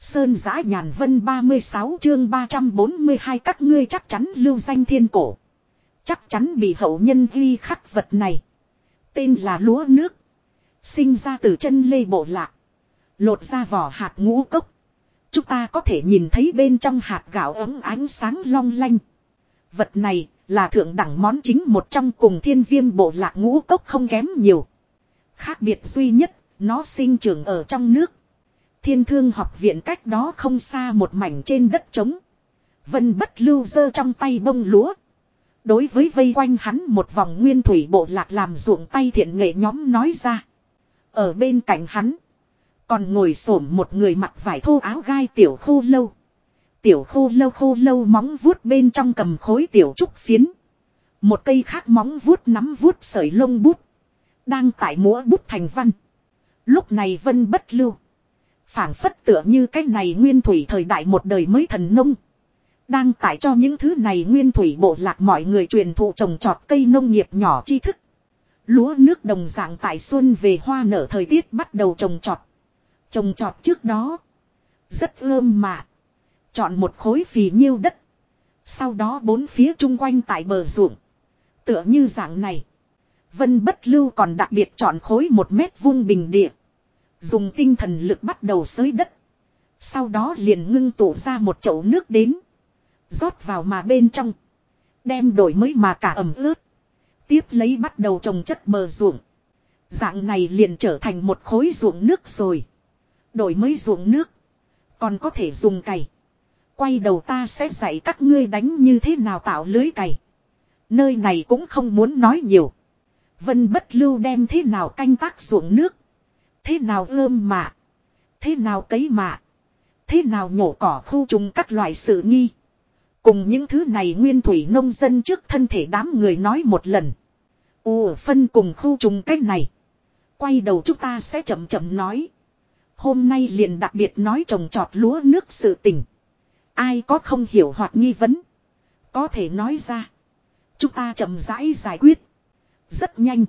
Sơn giã nhàn vân 36 chương 342 các ngươi chắc chắn lưu danh thiên cổ. Chắc chắn bị hậu nhân ghi khắc vật này. Tên là lúa nước. Sinh ra từ chân lê bộ lạc. Lột ra vỏ hạt ngũ cốc. Chúng ta có thể nhìn thấy bên trong hạt gạo ấm ánh sáng long lanh. Vật này là thượng đẳng món chính một trong cùng thiên viêm bộ lạc ngũ cốc không kém nhiều. Khác biệt duy nhất, nó sinh trưởng ở trong nước. Thiên thương học viện cách đó không xa một mảnh trên đất trống. Vân bất lưu dơ trong tay bông lúa. Đối với vây quanh hắn một vòng nguyên thủy bộ lạc làm ruộng tay thiện nghệ nhóm nói ra. Ở bên cạnh hắn. Còn ngồi xổm một người mặc vải thô áo gai tiểu khô lâu. Tiểu khô lâu khô lâu móng vuốt bên trong cầm khối tiểu trúc phiến. Một cây khác móng vuốt nắm vuốt sợi lông bút. Đang tại múa bút thành văn. Lúc này vân bất lưu phảng phất tựa như cái này nguyên thủy thời đại một đời mới thần nông. Đang tải cho những thứ này nguyên thủy bộ lạc mọi người truyền thụ trồng trọt cây nông nghiệp nhỏ tri thức. Lúa nước đồng dạng tại xuân về hoa nở thời tiết bắt đầu trồng trọt. Trồng trọt trước đó. Rất ươm mà. Chọn một khối phì nhiêu đất. Sau đó bốn phía chung quanh tại bờ ruộng. Tựa như dạng này. Vân bất lưu còn đặc biệt chọn khối một mét vuông bình địa. Dùng tinh thần lực bắt đầu xới đất. Sau đó liền ngưng tụ ra một chậu nước đến. rót vào mà bên trong. Đem đổi mới mà cả ẩm ướt. Tiếp lấy bắt đầu trồng chất bờ ruộng. Dạng này liền trở thành một khối ruộng nước rồi. Đổi mới ruộng nước. Còn có thể dùng cày. Quay đầu ta sẽ dạy các ngươi đánh như thế nào tạo lưới cày. Nơi này cũng không muốn nói nhiều. Vân bất lưu đem thế nào canh tác ruộng nước. Thế nào ươm mạ. Thế nào cấy mạ. Thế nào nhổ cỏ khu trùng các loại sự nghi. Cùng những thứ này nguyên thủy nông dân trước thân thể đám người nói một lần. Ồ phân cùng khu trùng cách này. Quay đầu chúng ta sẽ chậm chậm nói. Hôm nay liền đặc biệt nói trồng trọt lúa nước sự tình. Ai có không hiểu hoặc nghi vấn. Có thể nói ra. Chúng ta chậm rãi giải quyết. Rất nhanh.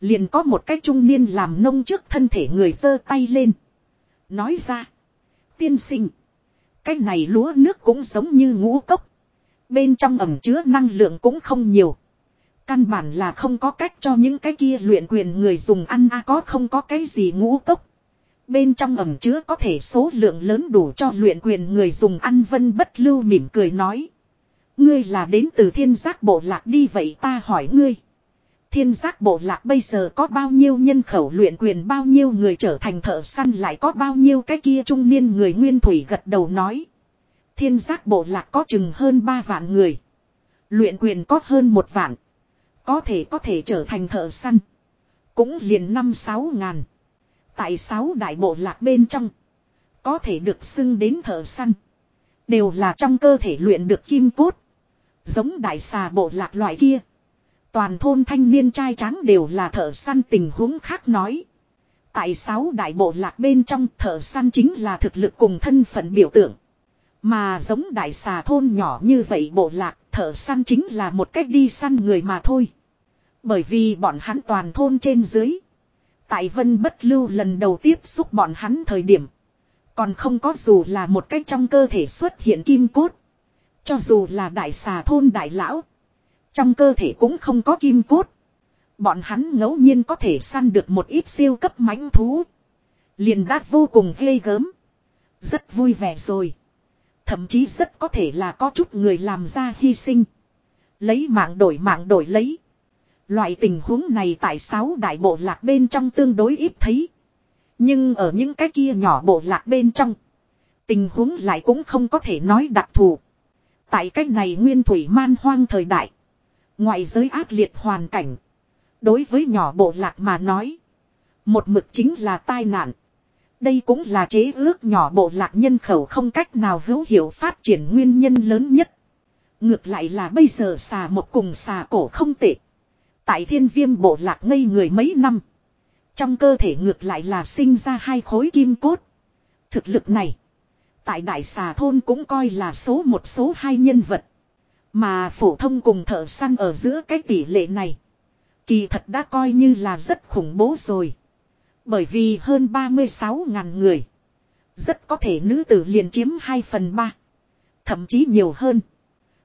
Liền có một cái trung niên làm nông trước thân thể người giơ tay lên. Nói ra. Tiên sinh. Cái này lúa nước cũng giống như ngũ cốc. Bên trong ẩm chứa năng lượng cũng không nhiều. Căn bản là không có cách cho những cái kia luyện quyền người dùng ăn, a có không có cái gì ngũ cốc. Bên trong ẩm chứa có thể số lượng lớn đủ cho luyện quyền người dùng ăn vân bất lưu mỉm cười nói. Ngươi là đến từ thiên giác bộ lạc đi vậy ta hỏi ngươi. Thiên giác bộ lạc bây giờ có bao nhiêu nhân khẩu luyện quyền, bao nhiêu người trở thành thợ săn, lại có bao nhiêu cái kia trung niên người nguyên thủy gật đầu nói. Thiên giác bộ lạc có chừng hơn 3 vạn người. Luyện quyền có hơn một vạn. Có thể có thể trở thành thợ săn. Cũng liền năm sáu ngàn. Tại sáu đại bộ lạc bên trong. Có thể được xưng đến thợ săn. Đều là trong cơ thể luyện được kim cốt. Giống đại xà bộ lạc loại kia. Toàn thôn thanh niên trai tráng đều là thợ săn tình huống khác nói. Tại sáu đại bộ lạc bên trong, thợ săn chính là thực lực cùng thân phận biểu tượng. Mà giống đại xà thôn nhỏ như vậy bộ lạc, thợ săn chính là một cách đi săn người mà thôi. Bởi vì bọn hắn toàn thôn trên dưới. Tại vân bất lưu lần đầu tiếp xúc bọn hắn thời điểm. Còn không có dù là một cách trong cơ thể xuất hiện kim cốt. Cho dù là đại xà thôn đại lão. Trong cơ thể cũng không có kim cốt. Bọn hắn ngẫu nhiên có thể săn được một ít siêu cấp mãnh thú. Liền đát vô cùng ghê gớm. Rất vui vẻ rồi. Thậm chí rất có thể là có chút người làm ra hy sinh. Lấy mạng đổi mạng đổi lấy. Loại tình huống này tại sáu đại bộ lạc bên trong tương đối ít thấy. Nhưng ở những cái kia nhỏ bộ lạc bên trong. Tình huống lại cũng không có thể nói đặc thù. Tại cách này nguyên thủy man hoang thời đại. Ngoại giới ác liệt hoàn cảnh. Đối với nhỏ bộ lạc mà nói. Một mực chính là tai nạn. Đây cũng là chế ước nhỏ bộ lạc nhân khẩu không cách nào hữu hiệu phát triển nguyên nhân lớn nhất. Ngược lại là bây giờ xà một cùng xà cổ không tệ. Tại thiên viêm bộ lạc ngây người mấy năm. Trong cơ thể ngược lại là sinh ra hai khối kim cốt. Thực lực này. Tại đại xà thôn cũng coi là số một số hai nhân vật. Mà phổ thông cùng thợ săn ở giữa cái tỷ lệ này. Kỳ thật đã coi như là rất khủng bố rồi. Bởi vì hơn 36 ngàn người. Rất có thể nữ tử liền chiếm 2 phần 3. Thậm chí nhiều hơn.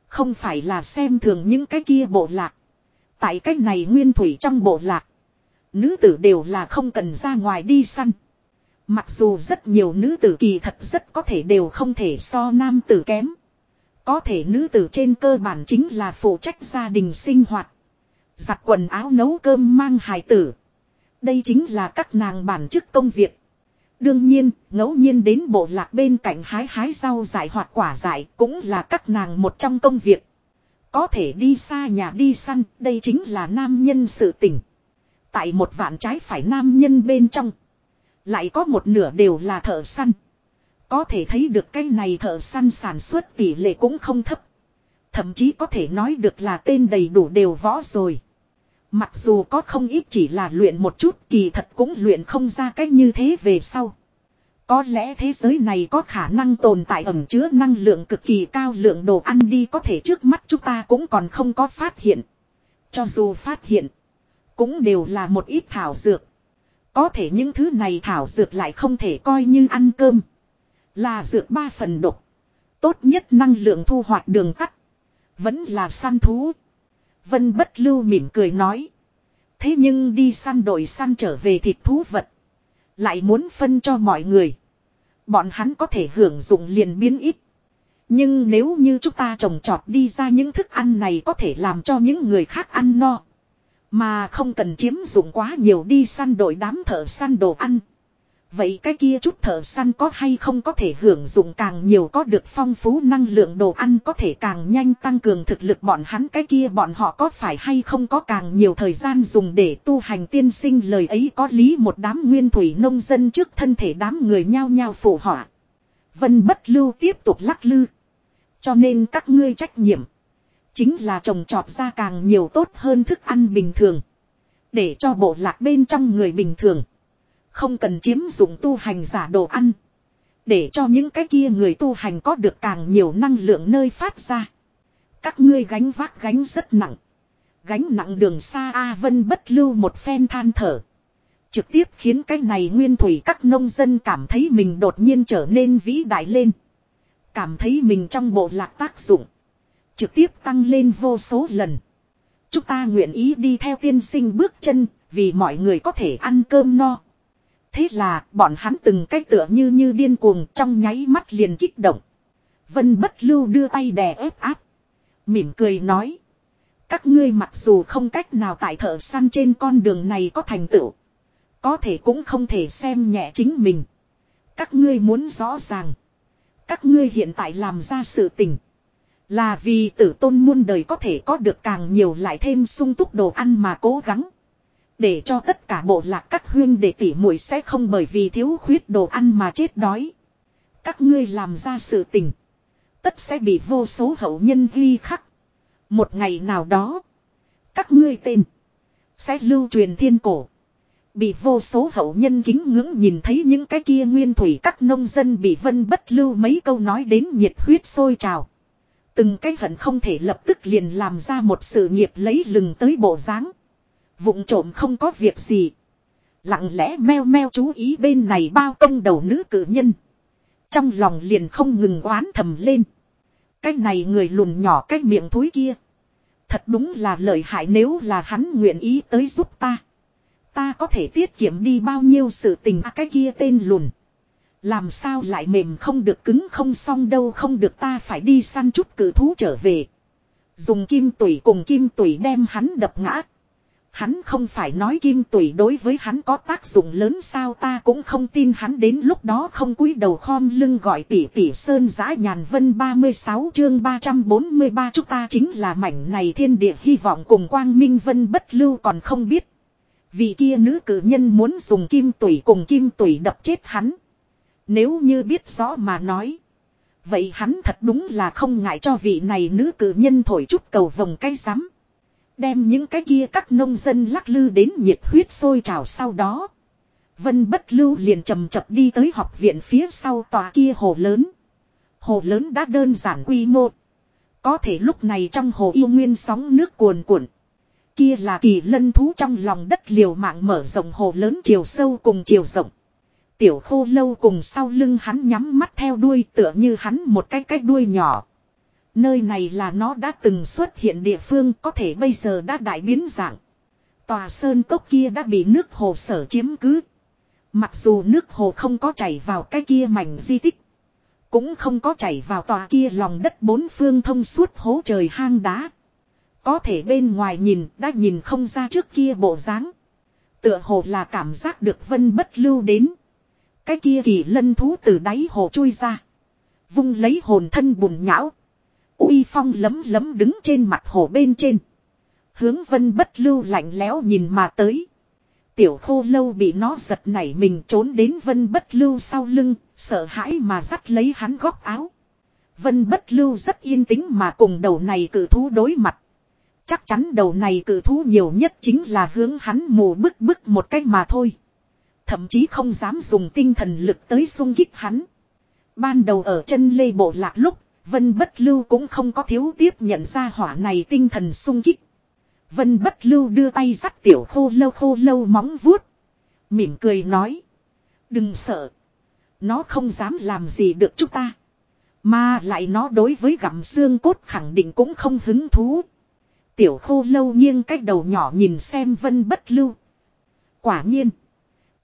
Không phải là xem thường những cái kia bộ lạc. Tại cách này nguyên thủy trong bộ lạc. Nữ tử đều là không cần ra ngoài đi săn. Mặc dù rất nhiều nữ tử kỳ thật rất có thể đều không thể so nam tử kém. Có thể nữ tử trên cơ bản chính là phụ trách gia đình sinh hoạt. Giặt quần áo nấu cơm mang hài tử. Đây chính là các nàng bản chức công việc. Đương nhiên, ngẫu nhiên đến bộ lạc bên cạnh hái hái rau dại hoặc quả dại cũng là các nàng một trong công việc. Có thể đi xa nhà đi săn, đây chính là nam nhân sự tình. Tại một vạn trái phải nam nhân bên trong. Lại có một nửa đều là thợ săn. Có thể thấy được cái này thợ săn sản xuất tỷ lệ cũng không thấp. Thậm chí có thể nói được là tên đầy đủ đều võ rồi. Mặc dù có không ít chỉ là luyện một chút kỳ thật cũng luyện không ra cách như thế về sau. Có lẽ thế giới này có khả năng tồn tại ẩm chứa năng lượng cực kỳ cao lượng đồ ăn đi có thể trước mắt chúng ta cũng còn không có phát hiện. Cho dù phát hiện, cũng đều là một ít thảo dược. Có thể những thứ này thảo dược lại không thể coi như ăn cơm. Là dược ba phần độc. Tốt nhất năng lượng thu hoạch đường cắt Vẫn là săn thú. Vân bất lưu mỉm cười nói. Thế nhưng đi săn đội săn trở về thịt thú vật. Lại muốn phân cho mọi người. Bọn hắn có thể hưởng dụng liền biến ít. Nhưng nếu như chúng ta trồng trọt đi ra những thức ăn này có thể làm cho những người khác ăn no. Mà không cần chiếm dụng quá nhiều đi săn đội đám thợ săn đồ ăn. Vậy cái kia chút thợ săn có hay không có thể hưởng dụng càng nhiều có được phong phú năng lượng đồ ăn có thể càng nhanh tăng cường thực lực bọn hắn cái kia bọn họ có phải hay không có càng nhiều thời gian dùng để tu hành tiên sinh lời ấy có lý một đám nguyên thủy nông dân trước thân thể đám người nhao nhao phổ họa. Vân bất lưu tiếp tục lắc lư. Cho nên các ngươi trách nhiệm. Chính là trồng trọt ra càng nhiều tốt hơn thức ăn bình thường. Để cho bộ lạc bên trong người bình thường không cần chiếm dụng tu hành giả đồ ăn. Để cho những cái kia người tu hành có được càng nhiều năng lượng nơi phát ra. Các ngươi gánh vác gánh rất nặng. Gánh nặng đường xa A Vân bất lưu một phen than thở. Trực tiếp khiến cái này nguyên thủy các nông dân cảm thấy mình đột nhiên trở nên vĩ đại lên. Cảm thấy mình trong bộ lạc tác dụng. Trực tiếp tăng lên vô số lần. Chúng ta nguyện ý đi theo tiên sinh bước chân, vì mọi người có thể ăn cơm no. Thế là, bọn hắn từng cái tựa như như điên cuồng trong nháy mắt liền kích động. Vân bất lưu đưa tay đè ép áp. Mỉm cười nói. Các ngươi mặc dù không cách nào tại thợ săn trên con đường này có thành tựu. Có thể cũng không thể xem nhẹ chính mình. Các ngươi muốn rõ ràng. Các ngươi hiện tại làm ra sự tình. Là vì tử tôn muôn đời có thể có được càng nhiều lại thêm sung túc đồ ăn mà cố gắng. Để cho tất cả bộ lạc các huyên đệ tỉ muội sẽ không bởi vì thiếu khuyết đồ ăn mà chết đói. Các ngươi làm ra sự tình. Tất sẽ bị vô số hậu nhân ghi khắc. Một ngày nào đó. Các ngươi tên. Sẽ lưu truyền thiên cổ. Bị vô số hậu nhân kính ngưỡng nhìn thấy những cái kia nguyên thủy các nông dân bị vân bất lưu mấy câu nói đến nhiệt huyết sôi trào. Từng cái hận không thể lập tức liền làm ra một sự nghiệp lấy lừng tới bộ dáng vụng trộm không có việc gì. Lặng lẽ meo meo chú ý bên này bao công đầu nữ cử nhân. Trong lòng liền không ngừng oán thầm lên. Cái này người lùn nhỏ cái miệng thối kia. Thật đúng là lợi hại nếu là hắn nguyện ý tới giúp ta. Ta có thể tiết kiệm đi bao nhiêu sự tình à, cái kia tên lùn. Làm sao lại mềm không được cứng không xong đâu không được ta phải đi săn chút cử thú trở về. Dùng kim tủy cùng kim tủy đem hắn đập ngã. Hắn không phải nói kim tủy đối với hắn có tác dụng lớn sao ta cũng không tin hắn đến lúc đó không cúi đầu khom lưng gọi tỷ tỷ sơn giã nhàn vân 36 chương 343 chúng ta chính là mảnh này thiên địa hy vọng cùng quang minh vân bất lưu còn không biết. Vì kia nữ cử nhân muốn dùng kim tủy cùng kim tủy đập chết hắn. Nếu như biết rõ mà nói. Vậy hắn thật đúng là không ngại cho vị này nữ cử nhân thổi chút cầu vòng cây rắm Đem những cái kia các nông dân lắc lư đến nhiệt huyết sôi trào sau đó. Vân bất lưu liền chầm chập đi tới học viện phía sau tòa kia hồ lớn. Hồ lớn đã đơn giản quy mô. Có thể lúc này trong hồ yêu nguyên sóng nước cuồn cuộn. Kia là kỳ lân thú trong lòng đất liều mạng mở rộng hồ lớn chiều sâu cùng chiều rộng. Tiểu khô lâu cùng sau lưng hắn nhắm mắt theo đuôi tựa như hắn một cái cái đuôi nhỏ. Nơi này là nó đã từng xuất hiện địa phương, có thể bây giờ đã đại biến dạng. Tòa sơn cốc kia đã bị nước hồ sở chiếm cứ. Mặc dù nước hồ không có chảy vào cái kia mảnh di tích. Cũng không có chảy vào tòa kia lòng đất bốn phương thông suốt hố trời hang đá. Có thể bên ngoài nhìn, đã nhìn không ra trước kia bộ dáng Tựa hồ là cảm giác được vân bất lưu đến. Cái kia kỳ lân thú từ đáy hồ chui ra. Vung lấy hồn thân bùn nhão uy phong lấm lấm đứng trên mặt hồ bên trên. Hướng vân bất lưu lạnh lẽo nhìn mà tới. Tiểu khô lâu bị nó giật nảy mình trốn đến vân bất lưu sau lưng, sợ hãi mà dắt lấy hắn góc áo. Vân bất lưu rất yên tĩnh mà cùng đầu này cử thú đối mặt. Chắc chắn đầu này cử thú nhiều nhất chính là hướng hắn mù bức bức một cách mà thôi. Thậm chí không dám dùng tinh thần lực tới sung kích hắn. Ban đầu ở chân lê bộ lạc lúc, Vân Bất Lưu cũng không có thiếu tiếp nhận ra hỏa này tinh thần sung kích. Vân bất lưu đưa tay dắt tiểu khô lâu khô lâu móng vuốt. Mỉm cười nói. Đừng sợ. Nó không dám làm gì được chúng ta. Mà lại nó đối với gặm xương cốt khẳng định cũng không hứng thú. Tiểu khô lâu nghiêng cái đầu nhỏ nhìn xem vân bất lưu. Quả nhiên.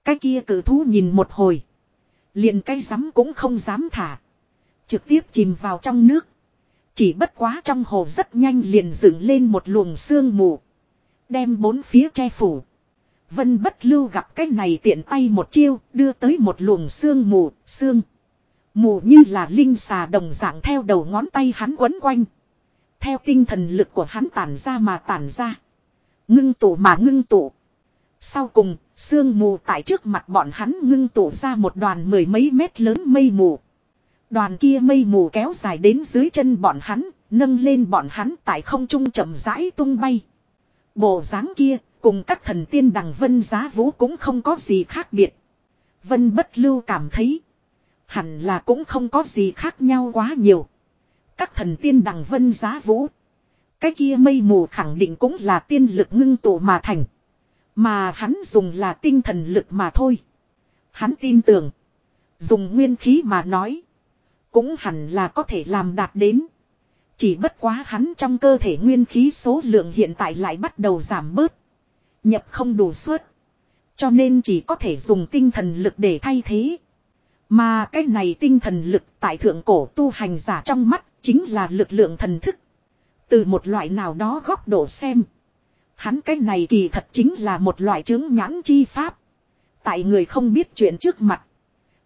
Cái kia cử thú nhìn một hồi. liền cái rắm cũng không dám thả. Trực tiếp chìm vào trong nước. Chỉ bất quá trong hồ rất nhanh liền dựng lên một luồng sương mù. Đem bốn phía che phủ. Vân bất lưu gặp cái này tiện tay một chiêu, đưa tới một luồng sương mù, sương. Mù như là linh xà đồng dạng theo đầu ngón tay hắn quấn quanh. Theo tinh thần lực của hắn tản ra mà tản ra. Ngưng tụ mà ngưng tụ. Sau cùng, sương mù tại trước mặt bọn hắn ngưng tụ ra một đoàn mười mấy mét lớn mây mù. Đoàn kia mây mù kéo dài đến dưới chân bọn hắn, nâng lên bọn hắn tại không trung chậm rãi tung bay. Bộ dáng kia, cùng các thần tiên đằng vân giá vũ cũng không có gì khác biệt. Vân bất lưu cảm thấy, hẳn là cũng không có gì khác nhau quá nhiều. Các thần tiên đằng vân giá vũ. Cái kia mây mù khẳng định cũng là tiên lực ngưng tụ mà thành. Mà hắn dùng là tinh thần lực mà thôi. Hắn tin tưởng. Dùng nguyên khí mà nói. Cũng hẳn là có thể làm đạt đến. Chỉ bất quá hắn trong cơ thể nguyên khí số lượng hiện tại lại bắt đầu giảm bớt. Nhập không đủ suất. Cho nên chỉ có thể dùng tinh thần lực để thay thế. Mà cái này tinh thần lực tại thượng cổ tu hành giả trong mắt chính là lực lượng thần thức. Từ một loại nào đó góc độ xem. Hắn cái này kỳ thật chính là một loại chứng nhãn chi pháp. Tại người không biết chuyện trước mặt.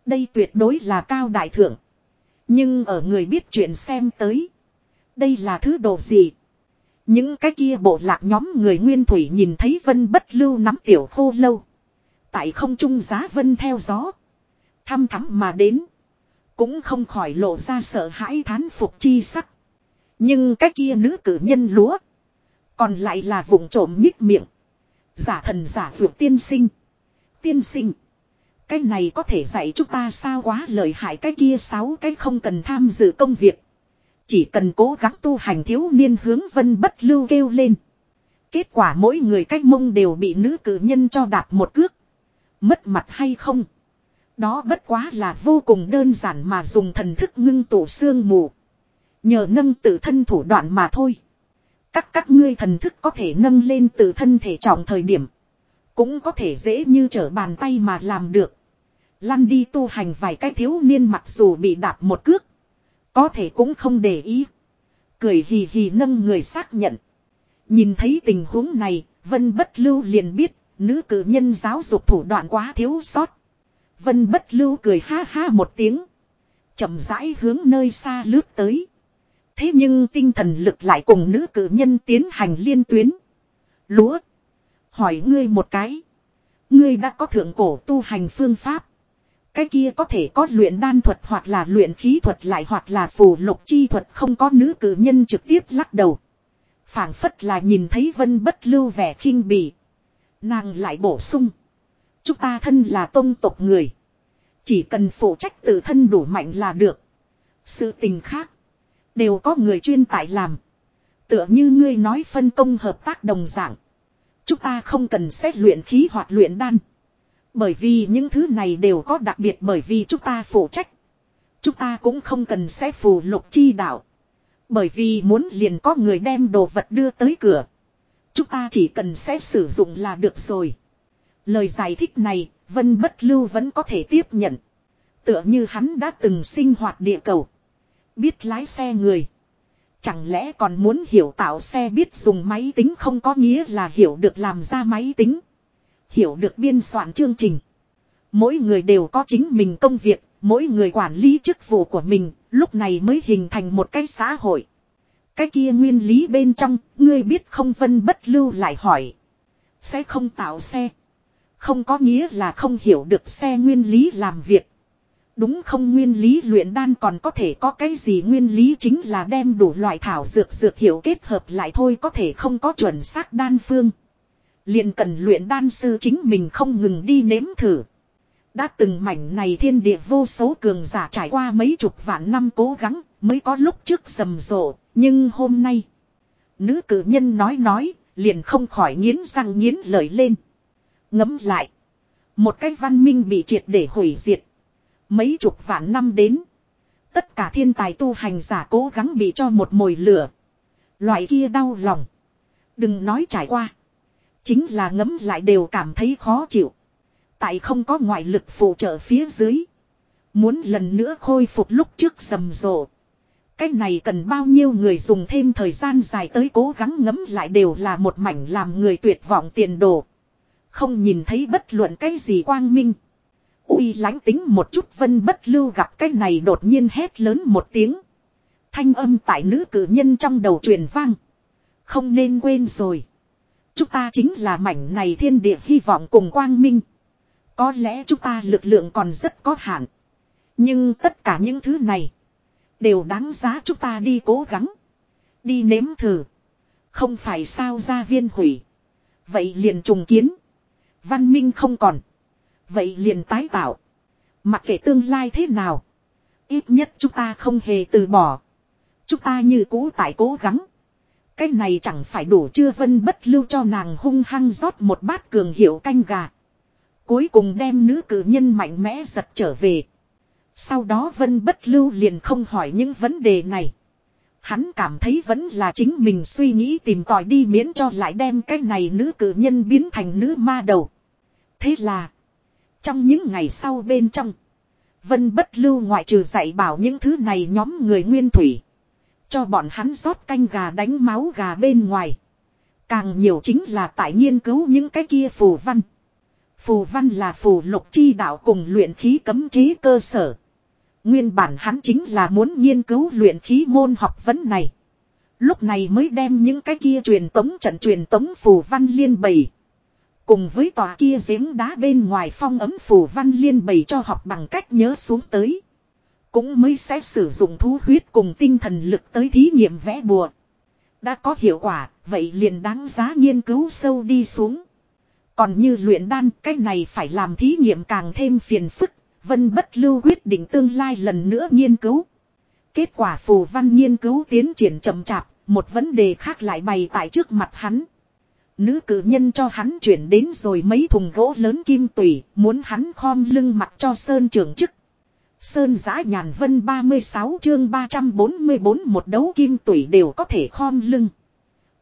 Đây tuyệt đối là cao đại thượng. Nhưng ở người biết chuyện xem tới. Đây là thứ đồ gì? Những cái kia bộ lạc nhóm người nguyên thủy nhìn thấy vân bất lưu nắm tiểu khô lâu. Tại không trung giá vân theo gió. Thăm thắm mà đến. Cũng không khỏi lộ ra sợ hãi thán phục chi sắc. Nhưng cái kia nữ cử nhân lúa. Còn lại là vùng trộm nhích miệng. Giả thần giả vượt tiên sinh. Tiên sinh. Cái này có thể dạy chúng ta sao quá lợi hại cái kia sáu cái không cần tham dự công việc. Chỉ cần cố gắng tu hành thiếu niên hướng vân bất lưu kêu lên. Kết quả mỗi người cách mông đều bị nữ cử nhân cho đạp một cước. Mất mặt hay không? Đó bất quá là vô cùng đơn giản mà dùng thần thức ngưng tụ xương mù. Nhờ nâng tự thân thủ đoạn mà thôi. Các các ngươi thần thức có thể nâng lên tự thân thể trọng thời điểm. Cũng có thể dễ như trở bàn tay mà làm được. Lăn đi tu hành vài cái thiếu niên mặc dù bị đạp một cước. Có thể cũng không để ý. Cười hì hì nâng người xác nhận. Nhìn thấy tình huống này, Vân Bất Lưu liền biết, nữ cử nhân giáo dục thủ đoạn quá thiếu sót. Vân Bất Lưu cười ha ha một tiếng. chậm rãi hướng nơi xa lướt tới. Thế nhưng tinh thần lực lại cùng nữ cử nhân tiến hành liên tuyến. Lúa. Hỏi ngươi một cái. Ngươi đã có thượng cổ tu hành phương pháp. Cái kia có thể có luyện đan thuật hoặc là luyện khí thuật lại hoặc là phù lục chi thuật không có nữ cử nhân trực tiếp lắc đầu. phảng phất là nhìn thấy vân bất lưu vẻ khinh bỉ. Nàng lại bổ sung. Chúng ta thân là tôn tộc người. Chỉ cần phụ trách tự thân đủ mạnh là được. Sự tình khác. Đều có người chuyên tại làm. Tựa như ngươi nói phân công hợp tác đồng dạng. Chúng ta không cần xét luyện khí hoặc luyện đan. Bởi vì những thứ này đều có đặc biệt bởi vì chúng ta phụ trách. Chúng ta cũng không cần xét phù lục chi đạo. Bởi vì muốn liền có người đem đồ vật đưa tới cửa. Chúng ta chỉ cần sẽ sử dụng là được rồi. Lời giải thích này, Vân Bất Lưu vẫn có thể tiếp nhận. Tựa như hắn đã từng sinh hoạt địa cầu. Biết lái xe người. Chẳng lẽ còn muốn hiểu tạo xe biết dùng máy tính không có nghĩa là hiểu được làm ra máy tính. Hiểu được biên soạn chương trình. Mỗi người đều có chính mình công việc, mỗi người quản lý chức vụ của mình, lúc này mới hình thành một cái xã hội. Cái kia nguyên lý bên trong, ngươi biết không phân bất lưu lại hỏi. Sẽ không tạo xe. Không có nghĩa là không hiểu được xe nguyên lý làm việc. Đúng không nguyên lý luyện đan còn có thể có cái gì nguyên lý chính là đem đủ loại thảo dược dược hiệu kết hợp lại thôi có thể không có chuẩn xác đan phương. liền cần luyện đan sư chính mình không ngừng đi nếm thử. Đã từng mảnh này thiên địa vô số cường giả trải qua mấy chục vạn năm cố gắng mới có lúc trước rầm rộ, nhưng hôm nay. Nữ cử nhân nói nói, liền không khỏi nghiến răng nghiến lợi lên. Ngấm lại. Một cái văn minh bị triệt để hủy diệt. Mấy chục vạn năm đến. Tất cả thiên tài tu hành giả cố gắng bị cho một mồi lửa. Loại kia đau lòng. Đừng nói trải qua. Chính là ngấm lại đều cảm thấy khó chịu. Tại không có ngoại lực phụ trợ phía dưới. Muốn lần nữa khôi phục lúc trước rầm rộ. Cái này cần bao nhiêu người dùng thêm thời gian dài tới cố gắng ngấm lại đều là một mảnh làm người tuyệt vọng tiền đồ. Không nhìn thấy bất luận cái gì quang minh. Uy lánh tính một chút vân bất lưu gặp cái này đột nhiên hét lớn một tiếng. Thanh âm tại nữ cử nhân trong đầu truyền vang. Không nên quên rồi. Chúng ta chính là mảnh này thiên địa hy vọng cùng quang minh. Có lẽ chúng ta lực lượng còn rất có hạn. Nhưng tất cả những thứ này. Đều đáng giá chúng ta đi cố gắng. Đi nếm thử. Không phải sao gia viên hủy. Vậy liền trùng kiến. Văn minh không còn. Vậy liền tái tạo. Mặc kệ tương lai thế nào. Ít nhất chúng ta không hề từ bỏ. Chúng ta như cũ tại cố gắng. Cái này chẳng phải đủ chưa vân bất lưu cho nàng hung hăng rót một bát cường hiệu canh gà. Cuối cùng đem nữ cử nhân mạnh mẽ giật trở về. Sau đó vân bất lưu liền không hỏi những vấn đề này. Hắn cảm thấy vẫn là chính mình suy nghĩ tìm tòi đi miễn cho lại đem cái này nữ cử nhân biến thành nữ ma đầu. Thế là. Trong những ngày sau bên trong. Vân bất lưu ngoại trừ dạy bảo những thứ này nhóm người nguyên thủy. Cho bọn hắn rót canh gà đánh máu gà bên ngoài. Càng nhiều chính là tại nghiên cứu những cái kia phù văn. Phù văn là phù lục chi đạo cùng luyện khí cấm chế cơ sở. Nguyên bản hắn chính là muốn nghiên cứu luyện khí môn học vấn này. Lúc này mới đem những cái kia truyền tống trận truyền tống phù văn liên bày. Cùng với tòa kia giếng đá bên ngoài phong ấm phù văn liên bày cho học bằng cách nhớ xuống tới. Cũng mới sẽ sử dụng thú huyết cùng tinh thần lực tới thí nghiệm vẽ bùa. Đã có hiệu quả, vậy liền đáng giá nghiên cứu sâu đi xuống. Còn như luyện đan, cái này phải làm thí nghiệm càng thêm phiền phức, Vân Bất Lưu quyết định tương lai lần nữa nghiên cứu. Kết quả phù văn nghiên cứu tiến triển chậm chạp, một vấn đề khác lại bày tại trước mặt hắn. Nữ cử nhân cho hắn chuyển đến rồi mấy thùng gỗ lớn kim tùy, muốn hắn khom lưng mặt cho Sơn trưởng chức. Sơn giã nhàn vân 36 chương 344 một đấu kim tủy đều có thể khom lưng.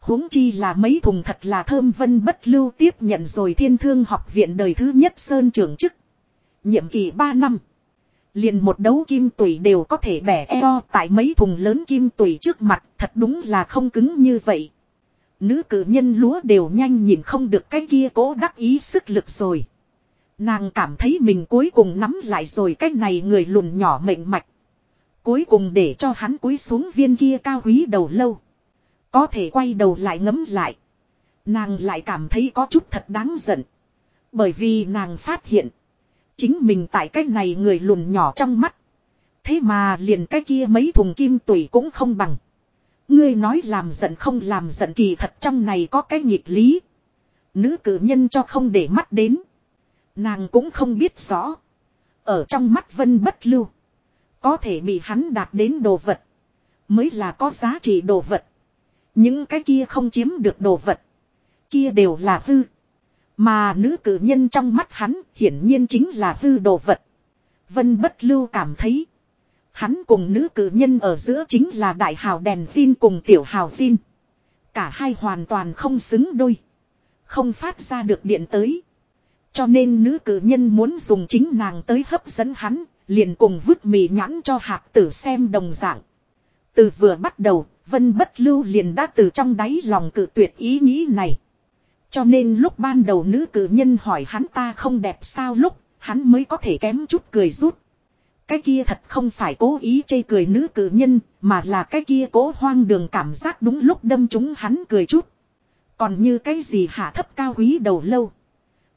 huống chi là mấy thùng thật là thơm vân bất lưu tiếp nhận rồi thiên thương học viện đời thứ nhất Sơn trưởng chức. Nhiệm kỳ 3 năm. Liền một đấu kim tủy đều có thể bẻ eo tại mấy thùng lớn kim tủy trước mặt thật đúng là không cứng như vậy. Nữ cử nhân lúa đều nhanh nhìn không được cái kia cố đắc ý sức lực rồi. Nàng cảm thấy mình cuối cùng nắm lại rồi cái này người lùn nhỏ mệnh mạch. Cuối cùng để cho hắn cúi xuống viên kia cao quý đầu lâu. Có thể quay đầu lại ngấm lại. Nàng lại cảm thấy có chút thật đáng giận. Bởi vì nàng phát hiện. Chính mình tại cái này người lùn nhỏ trong mắt. Thế mà liền cái kia mấy thùng kim tủy cũng không bằng. Ngươi nói làm giận không làm giận kỳ thật trong này có cái nghịch lý. Nữ cử nhân cho không để mắt đến. Nàng cũng không biết rõ. Ở trong mắt vân bất lưu. Có thể bị hắn đạt đến đồ vật. Mới là có giá trị đồ vật. Những cái kia không chiếm được đồ vật. Kia đều là hư. Mà nữ cử nhân trong mắt hắn hiển nhiên chính là hư đồ vật. Vân bất lưu cảm thấy. Hắn cùng nữ cử nhân ở giữa chính là đại hào đèn xin cùng tiểu hào xin Cả hai hoàn toàn không xứng đôi. Không phát ra được điện tới. Cho nên nữ cử nhân muốn dùng chính nàng tới hấp dẫn hắn, liền cùng vứt mì nhãn cho hạc tử xem đồng dạng. Từ vừa bắt đầu, Vân Bất Lưu liền đã từ trong đáy lòng cự tuyệt ý nghĩ này. Cho nên lúc ban đầu nữ cử nhân hỏi hắn ta không đẹp sao lúc, hắn mới có thể kém chút cười rút. Cái kia thật không phải cố ý chê cười nữ cử nhân, mà là cái kia cố hoang đường cảm giác đúng lúc đâm chúng hắn cười chút. Còn như cái gì hạ thấp cao quý đầu lâu.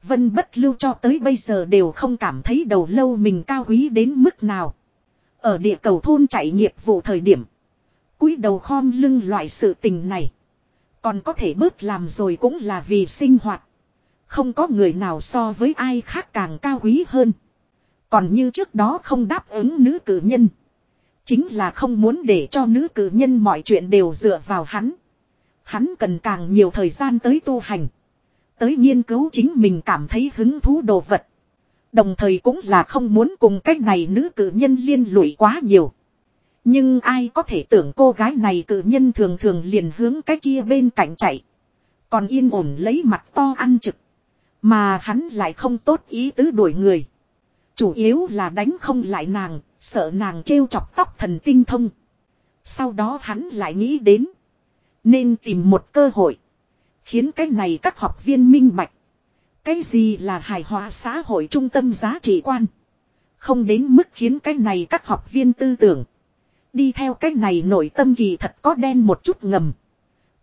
Vân bất lưu cho tới bây giờ đều không cảm thấy đầu lâu mình cao quý đến mức nào. Ở địa cầu thôn chạy nghiệp vụ thời điểm. cúi đầu khom lưng loại sự tình này. Còn có thể bớt làm rồi cũng là vì sinh hoạt. Không có người nào so với ai khác càng cao quý hơn. Còn như trước đó không đáp ứng nữ cử nhân. Chính là không muốn để cho nữ cử nhân mọi chuyện đều dựa vào hắn. Hắn cần càng nhiều thời gian tới tu hành. Tới nghiên cứu chính mình cảm thấy hứng thú đồ vật. Đồng thời cũng là không muốn cùng cách này nữ cử nhân liên lụy quá nhiều. Nhưng ai có thể tưởng cô gái này cử nhân thường thường liền hướng cái kia bên cạnh chạy. Còn yên ổn lấy mặt to ăn trực. Mà hắn lại không tốt ý tứ đuổi người. Chủ yếu là đánh không lại nàng, sợ nàng trêu chọc tóc thần tinh thông. Sau đó hắn lại nghĩ đến. Nên tìm một cơ hội. Khiến cái này các học viên minh bạch. Cái gì là hài hòa xã hội trung tâm giá trị quan. Không đến mức khiến cái này các học viên tư tưởng. Đi theo cái này nội tâm kỳ thật có đen một chút ngầm.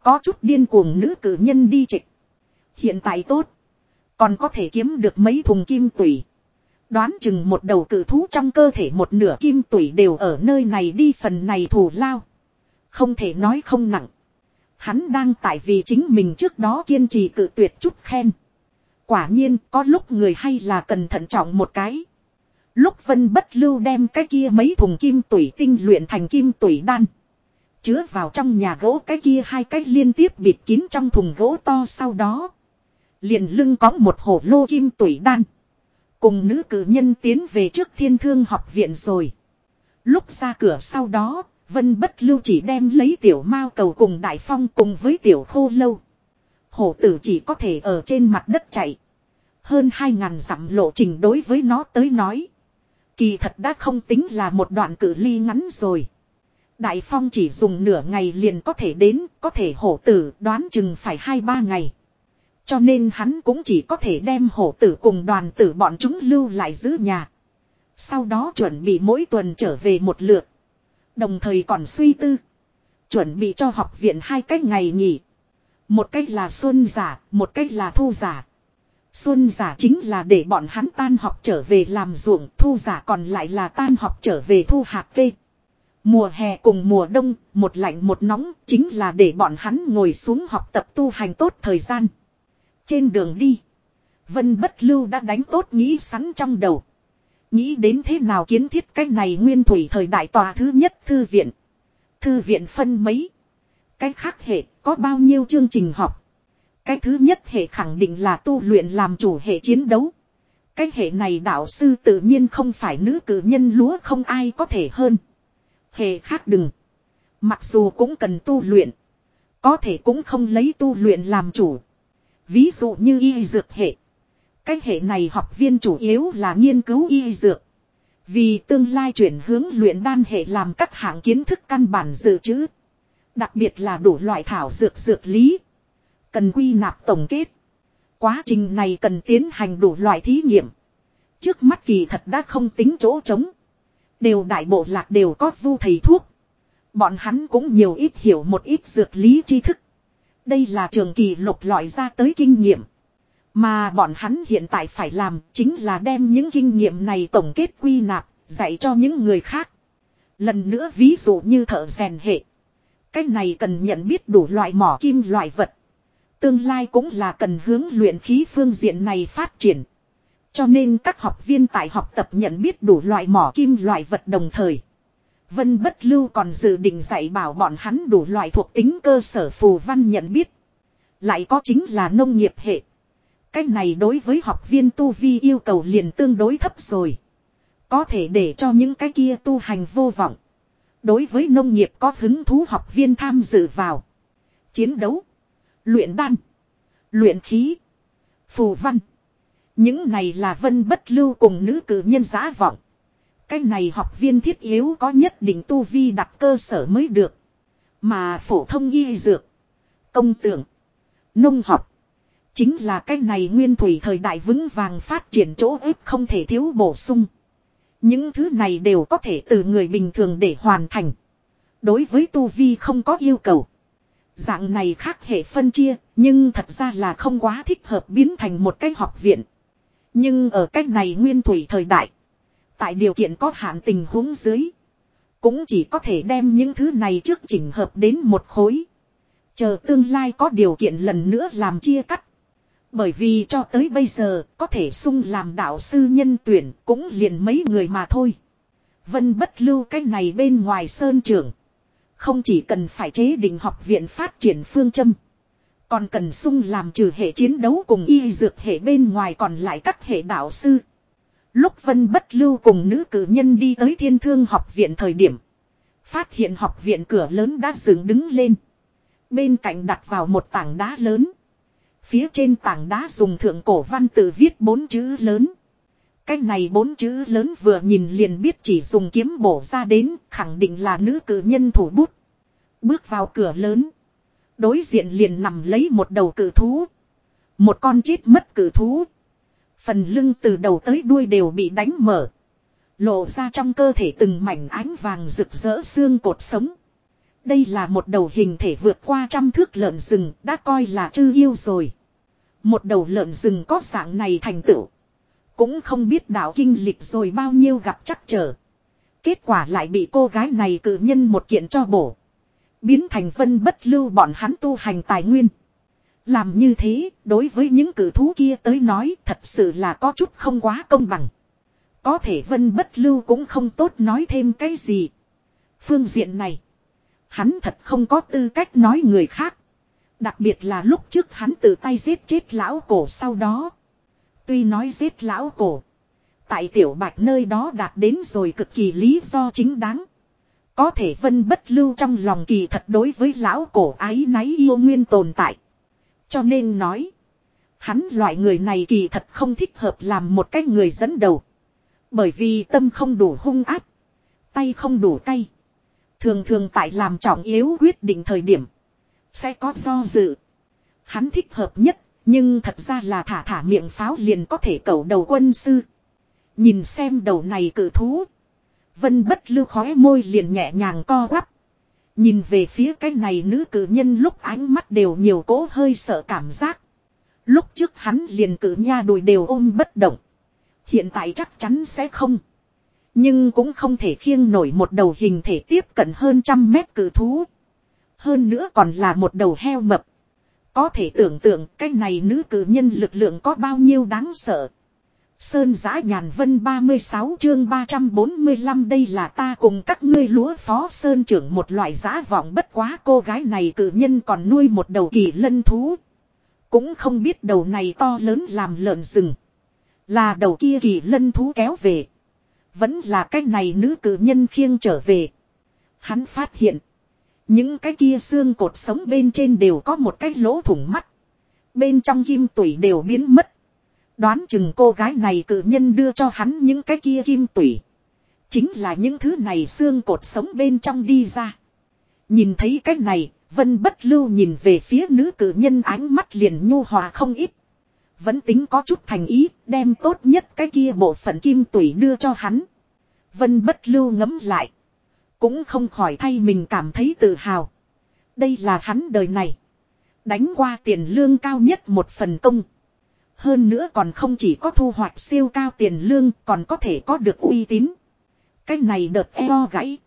Có chút điên cuồng nữ cử nhân đi trịch. Hiện tại tốt. Còn có thể kiếm được mấy thùng kim tủy. Đoán chừng một đầu cử thú trong cơ thể một nửa kim tủy đều ở nơi này đi phần này thù lao. Không thể nói không nặng. Hắn đang tại vì chính mình trước đó kiên trì cự tuyệt chút khen. Quả nhiên, có lúc người hay là cần thận trọng một cái. Lúc vân bất lưu đem cái kia mấy thùng kim tủy tinh luyện thành kim tủy đan. Chứa vào trong nhà gỗ cái kia hai cái liên tiếp bịt kín trong thùng gỗ to sau đó. Liền lưng có một hổ lô kim tủy đan. Cùng nữ cử nhân tiến về trước thiên thương học viện rồi. Lúc ra cửa sau đó, Vân bất lưu chỉ đem lấy tiểu mao cầu cùng đại phong cùng với tiểu khô lâu. Hổ tử chỉ có thể ở trên mặt đất chạy. Hơn hai ngàn dặm lộ trình đối với nó tới nói. Kỳ thật đã không tính là một đoạn cử ly ngắn rồi. Đại phong chỉ dùng nửa ngày liền có thể đến, có thể hổ tử đoán chừng phải hai ba ngày. Cho nên hắn cũng chỉ có thể đem hổ tử cùng đoàn tử bọn chúng lưu lại giữ nhà. Sau đó chuẩn bị mỗi tuần trở về một lượt. Đồng thời còn suy tư. Chuẩn bị cho học viện hai cách ngày nghỉ. Một cách là xuân giả, một cách là thu giả. Xuân giả chính là để bọn hắn tan học trở về làm ruộng, thu giả còn lại là tan học trở về thu hạt cây. Mùa hè cùng mùa đông, một lạnh một nóng, chính là để bọn hắn ngồi xuống học tập tu hành tốt thời gian. Trên đường đi, Vân Bất Lưu đã đánh tốt nghĩ sẵn trong đầu. Nghĩ đến thế nào kiến thiết cách này nguyên thủy thời đại tòa thứ nhất thư viện. Thư viện phân mấy. Cách khác hệ có bao nhiêu chương trình học. Cái thứ nhất hệ khẳng định là tu luyện làm chủ hệ chiến đấu. Cái hệ này đạo sư tự nhiên không phải nữ cử nhân lúa không ai có thể hơn. Hệ khác đừng. Mặc dù cũng cần tu luyện. Có thể cũng không lấy tu luyện làm chủ. Ví dụ như y dược hệ. Cái hệ này học viên chủ yếu là nghiên cứu y dược. Vì tương lai chuyển hướng luyện đan hệ làm các hạng kiến thức căn bản dự trữ. Đặc biệt là đủ loại thảo dược dược lý. Cần quy nạp tổng kết. Quá trình này cần tiến hành đủ loại thí nghiệm. Trước mắt kỳ thật đã không tính chỗ trống. Đều đại bộ lạc đều có vu thầy thuốc. Bọn hắn cũng nhiều ít hiểu một ít dược lý tri thức. Đây là trường kỳ lục lọi ra tới kinh nghiệm. Mà bọn hắn hiện tại phải làm chính là đem những kinh nghiệm này tổng kết quy nạp, dạy cho những người khác. Lần nữa ví dụ như thợ rèn hệ. Cách này cần nhận biết đủ loại mỏ kim loại vật. Tương lai cũng là cần hướng luyện khí phương diện này phát triển. Cho nên các học viên tại học tập nhận biết đủ loại mỏ kim loại vật đồng thời. Vân Bất Lưu còn dự định dạy bảo bọn hắn đủ loại thuộc tính cơ sở phù văn nhận biết. Lại có chính là nông nghiệp hệ. Cách này đối với học viên tu vi yêu cầu liền tương đối thấp rồi. Có thể để cho những cái kia tu hành vô vọng. Đối với nông nghiệp có hứng thú học viên tham dự vào. Chiến đấu. Luyện đan. Luyện khí. Phù văn. Những này là vân bất lưu cùng nữ cử nhân giá vọng. Cái này học viên thiết yếu có nhất định tu vi đặt cơ sở mới được. Mà phổ thông y dược. Công tưởng. Nông học. Chính là cái này nguyên thủy thời đại vững vàng phát triển chỗ ếp không thể thiếu bổ sung. Những thứ này đều có thể từ người bình thường để hoàn thành. Đối với tu vi không có yêu cầu. Dạng này khác hệ phân chia, nhưng thật ra là không quá thích hợp biến thành một cái học viện. Nhưng ở cách này nguyên thủy thời đại. Tại điều kiện có hạn tình huống dưới. Cũng chỉ có thể đem những thứ này trước chỉnh hợp đến một khối. Chờ tương lai có điều kiện lần nữa làm chia cắt. Bởi vì cho tới bây giờ, có thể sung làm đạo sư nhân tuyển cũng liền mấy người mà thôi. Vân bất lưu cái này bên ngoài sơn trưởng. Không chỉ cần phải chế định học viện phát triển phương châm. Còn cần sung làm trừ hệ chiến đấu cùng y dược hệ bên ngoài còn lại các hệ đạo sư. Lúc Vân Bất Lưu cùng nữ cử nhân đi tới thiên thương học viện thời điểm. Phát hiện học viện cửa lớn đã dựng đứng lên. Bên cạnh đặt vào một tảng đá lớn. Phía trên tảng đá dùng thượng cổ văn tự viết bốn chữ lớn. Cái này bốn chữ lớn vừa nhìn liền biết chỉ dùng kiếm bổ ra đến, khẳng định là nữ cử nhân thủ bút. Bước vào cửa lớn. Đối diện liền nằm lấy một đầu cử thú. Một con chết mất cử thú. Phần lưng từ đầu tới đuôi đều bị đánh mở. Lộ ra trong cơ thể từng mảnh ánh vàng rực rỡ xương cột sống. Đây là một đầu hình thể vượt qua trăm thước lợn rừng, đã coi là chư yêu rồi. Một đầu lợn rừng có dạng này thành tựu. Cũng không biết đạo kinh lịch rồi bao nhiêu gặp chắc trở. Kết quả lại bị cô gái này cử nhân một kiện cho bổ. Biến thành vân bất lưu bọn hắn tu hành tài nguyên. Làm như thế, đối với những cử thú kia tới nói thật sự là có chút không quá công bằng. Có thể vân bất lưu cũng không tốt nói thêm cái gì. Phương diện này, hắn thật không có tư cách nói người khác. Đặc biệt là lúc trước hắn tự tay giết chết lão cổ sau đó. Tuy nói giết lão cổ. Tại tiểu bạch nơi đó đạt đến rồi cực kỳ lý do chính đáng. Có thể vân bất lưu trong lòng kỳ thật đối với lão cổ ái náy yêu nguyên tồn tại. Cho nên nói. Hắn loại người này kỳ thật không thích hợp làm một cái người dẫn đầu. Bởi vì tâm không đủ hung áp. Tay không đủ cay. Thường thường tại làm trọng yếu quyết định thời điểm. Sẽ có do dự. Hắn thích hợp nhất. Nhưng thật ra là thả thả miệng pháo liền có thể cầu đầu quân sư. Nhìn xem đầu này cử thú. Vân bất lưu khói môi liền nhẹ nhàng co quắp. Nhìn về phía cái này nữ cử nhân lúc ánh mắt đều nhiều cố hơi sợ cảm giác. Lúc trước hắn liền cử nha đùi đều ôm bất động. Hiện tại chắc chắn sẽ không. Nhưng cũng không thể khiêng nổi một đầu hình thể tiếp cận hơn trăm mét cử thú. Hơn nữa còn là một đầu heo mập. Có thể tưởng tượng cái này nữ cử nhân lực lượng có bao nhiêu đáng sợ. Sơn giã nhàn vân 36 chương 345 đây là ta cùng các ngươi lúa phó Sơn trưởng một loại giã vọng bất quá cô gái này cử nhân còn nuôi một đầu kỳ lân thú. Cũng không biết đầu này to lớn làm lợn rừng. Là đầu kia kỳ lân thú kéo về. Vẫn là cái này nữ cử nhân khiêng trở về. Hắn phát hiện. Những cái kia xương cột sống bên trên đều có một cái lỗ thủng mắt. Bên trong kim tủy đều biến mất. Đoán chừng cô gái này cự nhân đưa cho hắn những cái kia kim tủy. Chính là những thứ này xương cột sống bên trong đi ra. Nhìn thấy cái này, Vân bất lưu nhìn về phía nữ cử nhân ánh mắt liền nhu hòa không ít. Vẫn tính có chút thành ý, đem tốt nhất cái kia bộ phận kim tủy đưa cho hắn. Vân bất lưu ngấm lại. Cũng không khỏi thay mình cảm thấy tự hào. Đây là hắn đời này. Đánh qua tiền lương cao nhất một phần công. Hơn nữa còn không chỉ có thu hoạch siêu cao tiền lương, còn có thể có được uy tín. Cái này đợt eo gãy.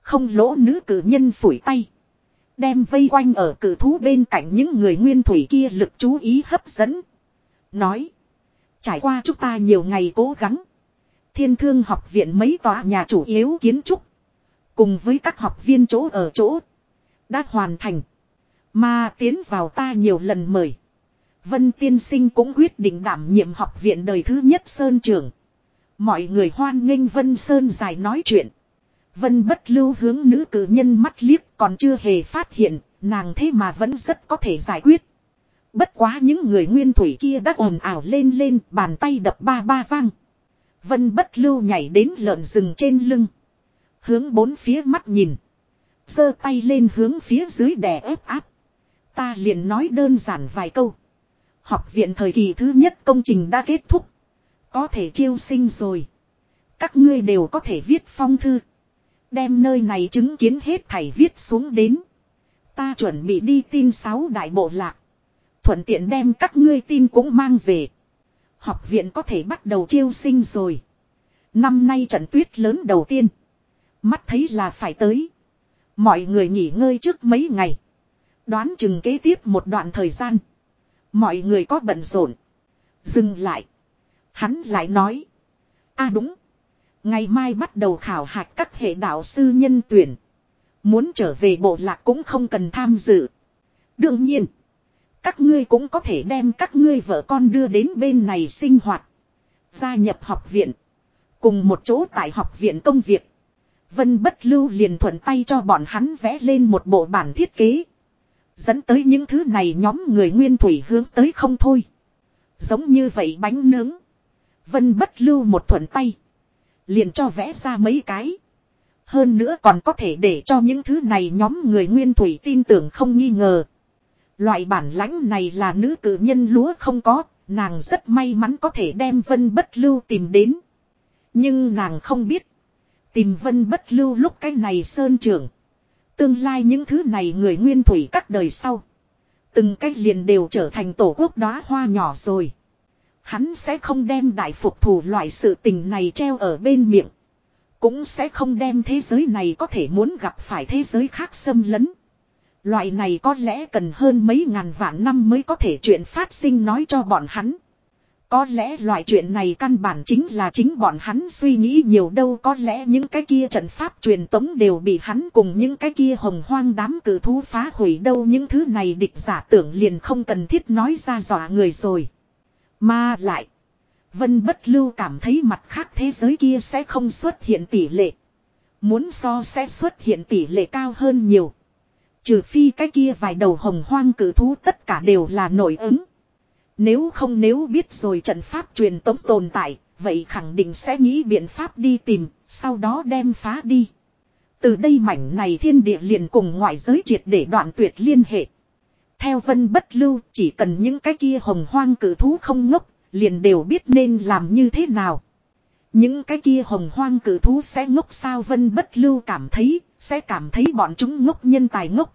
Không lỗ nữ cử nhân phủi tay. Đem vây quanh ở cử thú bên cạnh những người nguyên thủy kia lực chú ý hấp dẫn. Nói. Trải qua chúng ta nhiều ngày cố gắng. Thiên thương học viện mấy tòa nhà chủ yếu kiến trúc. Cùng với các học viên chỗ ở chỗ. Đã hoàn thành. Mà tiến vào ta nhiều lần mời. Vân tiên sinh cũng quyết định đảm nhiệm học viện đời thứ nhất Sơn trưởng. Mọi người hoan nghênh Vân Sơn dài nói chuyện. Vân bất lưu hướng nữ cử nhân mắt liếc còn chưa hề phát hiện, nàng thế mà vẫn rất có thể giải quyết. Bất quá những người nguyên thủy kia đã ồn ào lên lên, bàn tay đập ba ba vang. Vân bất lưu nhảy đến lợn rừng trên lưng. Hướng bốn phía mắt nhìn. giơ tay lên hướng phía dưới đè ép áp. Ta liền nói đơn giản vài câu. Học viện thời kỳ thứ nhất công trình đã kết thúc. Có thể chiêu sinh rồi. Các ngươi đều có thể viết phong thư. Đem nơi này chứng kiến hết thảy viết xuống đến. Ta chuẩn bị đi tin sáu đại bộ lạc. Thuận tiện đem các ngươi tin cũng mang về. Học viện có thể bắt đầu chiêu sinh rồi. Năm nay trận tuyết lớn đầu tiên. Mắt thấy là phải tới. Mọi người nghỉ ngơi trước mấy ngày. Đoán chừng kế tiếp một đoạn thời gian. Mọi người có bận rộn. Dừng lại. Hắn lại nói. a đúng. Ngày mai bắt đầu khảo hạch các hệ đạo sư nhân tuyển. Muốn trở về bộ lạc cũng không cần tham dự. Đương nhiên. Các ngươi cũng có thể đem các ngươi vợ con đưa đến bên này sinh hoạt. Gia nhập học viện. Cùng một chỗ tại học viện công việc. Vân bất lưu liền thuận tay cho bọn hắn vẽ lên một bộ bản thiết kế. Dẫn tới những thứ này nhóm người nguyên thủy hướng tới không thôi. Giống như vậy bánh nướng. Vân bất lưu một thuận tay. Liền cho vẽ ra mấy cái. Hơn nữa còn có thể để cho những thứ này nhóm người nguyên thủy tin tưởng không nghi ngờ. Loại bản lãnh này là nữ cử nhân lúa không có, nàng rất may mắn có thể đem vân bất lưu tìm đến. Nhưng nàng không biết. Tìm vân bất lưu lúc cái này sơn trưởng. Tương lai những thứ này người nguyên thủy các đời sau. Từng cách liền đều trở thành tổ quốc đóa hoa nhỏ rồi. Hắn sẽ không đem đại phục thủ loại sự tình này treo ở bên miệng. Cũng sẽ không đem thế giới này có thể muốn gặp phải thế giới khác xâm lấn. Loại này có lẽ cần hơn mấy ngàn vạn năm mới có thể chuyện phát sinh nói cho bọn hắn. Có lẽ loại chuyện này căn bản chính là chính bọn hắn suy nghĩ nhiều đâu có lẽ những cái kia trận pháp truyền tống đều bị hắn cùng những cái kia hồng hoang đám cử thú phá hủy đâu những thứ này địch giả tưởng liền không cần thiết nói ra dọa người rồi. Mà lại, Vân Bất Lưu cảm thấy mặt khác thế giới kia sẽ không xuất hiện tỷ lệ. Muốn so sẽ xuất hiện tỷ lệ cao hơn nhiều. Trừ phi cái kia vài đầu hồng hoang cử thú tất cả đều là nổi ứng. Nếu không nếu biết rồi trận pháp truyền tống tồn tại, vậy khẳng định sẽ nghĩ biện pháp đi tìm, sau đó đem phá đi. Từ đây mảnh này thiên địa liền cùng ngoại giới triệt để đoạn tuyệt liên hệ. Theo vân bất lưu, chỉ cần những cái kia hồng hoang cử thú không ngốc, liền đều biết nên làm như thế nào. Những cái kia hồng hoang cử thú sẽ ngốc sao vân bất lưu cảm thấy, sẽ cảm thấy bọn chúng ngốc nhân tài ngốc.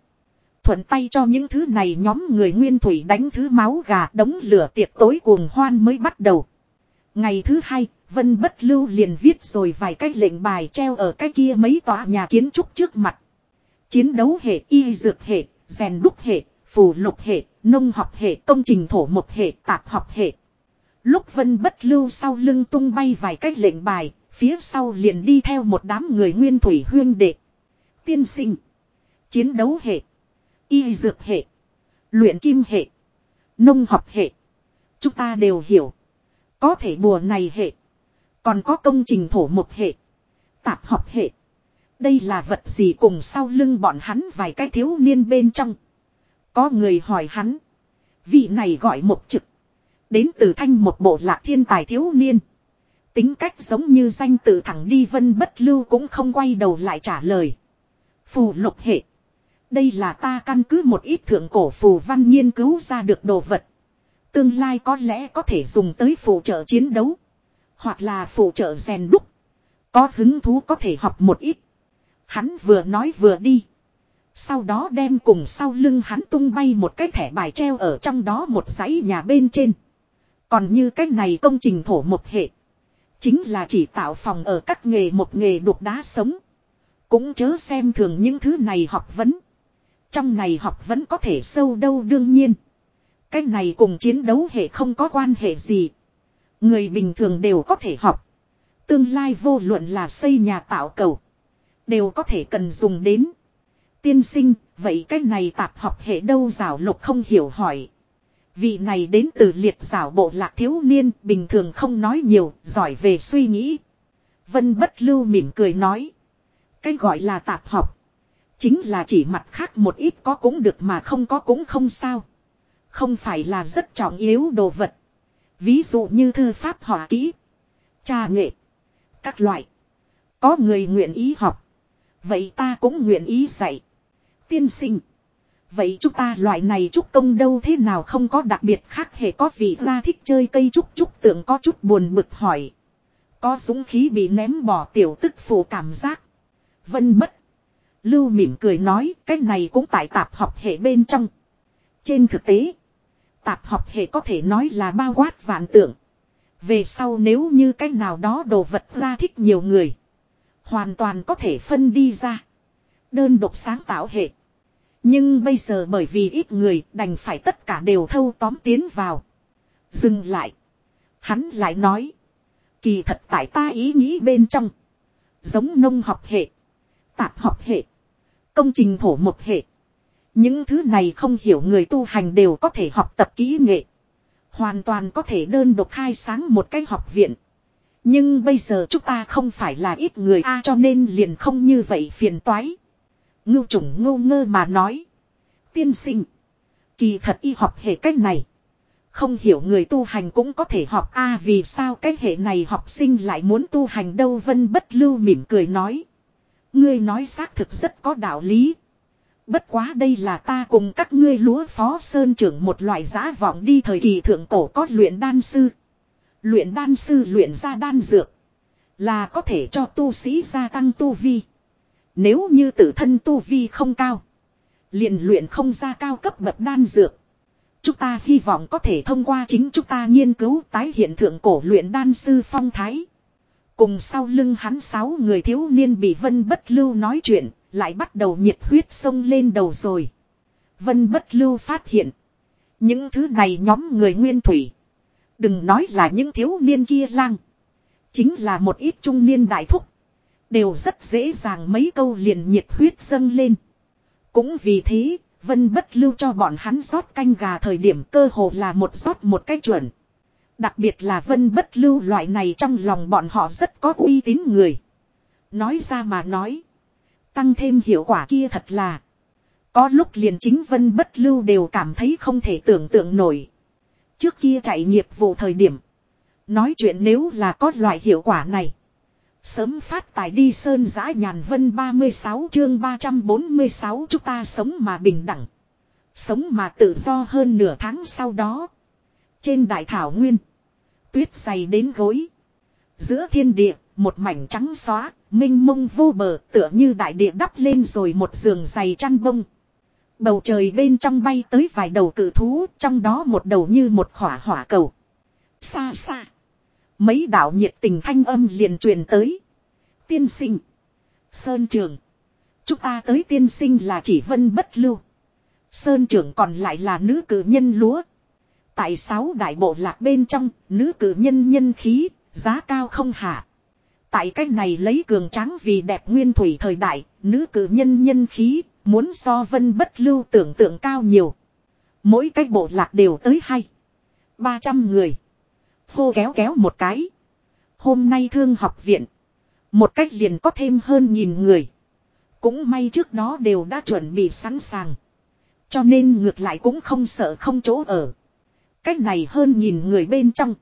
Thuận tay cho những thứ này nhóm người nguyên thủy đánh thứ máu gà đống lửa tiệc tối cuồng hoan mới bắt đầu. Ngày thứ hai, Vân Bất Lưu liền viết rồi vài cái lệnh bài treo ở cái kia mấy tòa nhà kiến trúc trước mặt. Chiến đấu hệ, y dược hệ, rèn đúc hệ, phù lục hệ, nông học hệ, công trình thổ một hệ, tạp học hệ. Lúc Vân Bất Lưu sau lưng tung bay vài cái lệnh bài, phía sau liền đi theo một đám người nguyên thủy huyên đệ. Tiên sinh. Chiến đấu hệ. Y dược hệ. Luyện kim hệ. Nông học hệ. Chúng ta đều hiểu. Có thể bùa này hệ. Còn có công trình thổ một hệ. Tạp học hệ. Đây là vật gì cùng sau lưng bọn hắn vài cái thiếu niên bên trong. Có người hỏi hắn. Vị này gọi một trực. Đến từ thanh một bộ lạc thiên tài thiếu niên. Tính cách giống như danh tự thẳng đi vân bất lưu cũng không quay đầu lại trả lời. Phù lục hệ. Đây là ta căn cứ một ít thượng cổ phù văn nghiên cứu ra được đồ vật. Tương lai có lẽ có thể dùng tới phụ trợ chiến đấu. Hoặc là phụ trợ rèn đúc. Có hứng thú có thể học một ít. Hắn vừa nói vừa đi. Sau đó đem cùng sau lưng hắn tung bay một cái thẻ bài treo ở trong đó một dãy nhà bên trên. Còn như cái này công trình thổ một hệ. Chính là chỉ tạo phòng ở các nghề một nghề đục đá sống. Cũng chớ xem thường những thứ này học vấn. Trong này học vẫn có thể sâu đâu đương nhiên. Cái này cùng chiến đấu hệ không có quan hệ gì. Người bình thường đều có thể học. Tương lai vô luận là xây nhà tạo cầu. Đều có thể cần dùng đến. Tiên sinh, vậy cái này tạp học hệ đâu rào lục không hiểu hỏi. Vị này đến từ liệt rào bộ lạc thiếu niên bình thường không nói nhiều, giỏi về suy nghĩ. Vân bất lưu mỉm cười nói. Cái gọi là tạp học. Chính là chỉ mặt khác một ít có cũng được mà không có cũng không sao. Không phải là rất trọng yếu đồ vật. Ví dụ như thư pháp họa kỹ. Trà nghệ. Các loại. Có người nguyện ý học. Vậy ta cũng nguyện ý dạy. Tiên sinh. Vậy chúng ta loại này trúc công đâu thế nào không có đặc biệt khác hề có vị ra thích chơi cây trúc trúc tượng có chút buồn bực hỏi. Có dũng khí bị ném bỏ tiểu tức phù cảm giác. Vân bất. Lưu mỉm cười nói, cái này cũng tại tạp học hệ bên trong. Trên thực tế. Tạp học hệ có thể nói là bao quát vạn tượng. Về sau nếu như cái nào đó đồ vật ra thích nhiều người. Hoàn toàn có thể phân đi ra. Đơn độc sáng tạo hệ. Nhưng bây giờ bởi vì ít người, đành phải tất cả đều thâu tóm tiến vào. Dừng lại. Hắn lại nói. Kỳ thật tại ta ý nghĩ bên trong. Giống nông học hệ. Tạp học hệ. Công trình thổ một hệ. Những thứ này không hiểu người tu hành đều có thể học tập kỹ nghệ. Hoàn toàn có thể đơn độc khai sáng một cái học viện. Nhưng bây giờ chúng ta không phải là ít người a, cho nên liền không như vậy phiền toái. Ngưu trùng ngô ngơ mà nói. Tiên sinh. Kỳ thật y học hệ cách này. Không hiểu người tu hành cũng có thể học a, vì sao cái hệ này học sinh lại muốn tu hành đâu vân bất lưu mỉm cười nói. Ngươi nói xác thực rất có đạo lý. Bất quá đây là ta cùng các ngươi lúa phó sơn trưởng một loại giá vọng đi thời kỳ thượng cổ có luyện đan sư. Luyện đan sư luyện ra đan dược. Là có thể cho tu sĩ gia tăng tu vi. Nếu như tự thân tu vi không cao. liền luyện không ra cao cấp bậc đan dược. Chúng ta hy vọng có thể thông qua chính chúng ta nghiên cứu tái hiện thượng cổ luyện đan sư phong thái. Cùng sau lưng hắn sáu người thiếu niên bị vân bất lưu nói chuyện, lại bắt đầu nhiệt huyết sông lên đầu rồi. Vân bất lưu phát hiện. Những thứ này nhóm người nguyên thủy. Đừng nói là những thiếu niên kia lang. Chính là một ít trung niên đại thúc. Đều rất dễ dàng mấy câu liền nhiệt huyết dâng lên. Cũng vì thế, Vân bất lưu cho bọn hắn rót canh gà thời điểm cơ hồ là một rót một cách chuẩn. Đặc biệt là Vân bất lưu loại này trong lòng bọn họ rất có uy tín người. Nói ra mà nói. Tăng thêm hiệu quả kia thật là. Có lúc liền chính Vân bất lưu đều cảm thấy không thể tưởng tượng nổi. Trước kia chạy nghiệp vụ thời điểm. Nói chuyện nếu là có loại hiệu quả này. Sớm phát tài đi sơn giã nhàn vân 36 chương 346 chúng ta sống mà bình đẳng. Sống mà tự do hơn nửa tháng sau đó. Trên đại thảo nguyên. Tuyết dày đến gối. Giữa thiên địa, một mảnh trắng xóa, minh mông vô bờ tựa như đại địa đắp lên rồi một giường dày chăn bông. Bầu trời bên trong bay tới vài đầu cự thú, trong đó một đầu như một khỏa hỏa cầu. Xa xa. Mấy đạo nhiệt tình thanh âm liền truyền tới. Tiên sinh. Sơn trường. Chúng ta tới tiên sinh là chỉ vân bất lưu. Sơn trưởng còn lại là nữ cử nhân lúa. Tại sáu đại bộ lạc bên trong, nữ cử nhân nhân khí, giá cao không hạ. Tại cách này lấy cường tráng vì đẹp nguyên thủy thời đại, nữ cử nhân nhân khí, muốn so vân bất lưu tưởng tượng cao nhiều. Mỗi cách bộ lạc đều tới hay. 300 người. Khô kéo kéo một cái. Hôm nay thương học viện. Một cách liền có thêm hơn nghìn người. Cũng may trước đó đều đã chuẩn bị sẵn sàng. Cho nên ngược lại cũng không sợ không chỗ ở. Cách này hơn nghìn người bên trong.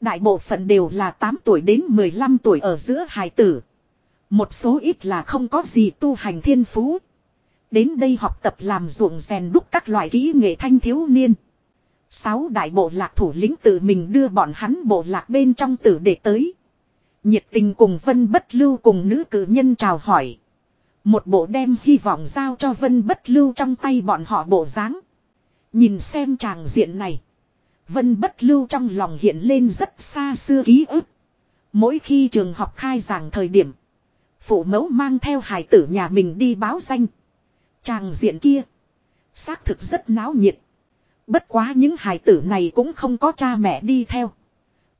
Đại bộ phận đều là 8 tuổi đến 15 tuổi ở giữa hài tử. Một số ít là không có gì tu hành thiên phú. Đến đây học tập làm ruộng rèn đúc các loại kỹ nghệ thanh thiếu niên. Sáu đại bộ lạc thủ lĩnh tự mình đưa bọn hắn bộ lạc bên trong tử để tới. Nhiệt tình cùng Vân Bất Lưu cùng nữ cử nhân chào hỏi. Một bộ đem hy vọng giao cho Vân Bất Lưu trong tay bọn họ bộ dáng. Nhìn xem tràng diện này. Vân Bất Lưu trong lòng hiện lên rất xa xưa ký ức. Mỗi khi trường học khai giảng thời điểm. Phụ mẫu mang theo hải tử nhà mình đi báo danh. Tràng diện kia. Xác thực rất náo nhiệt. Bất quá những hải tử này cũng không có cha mẹ đi theo.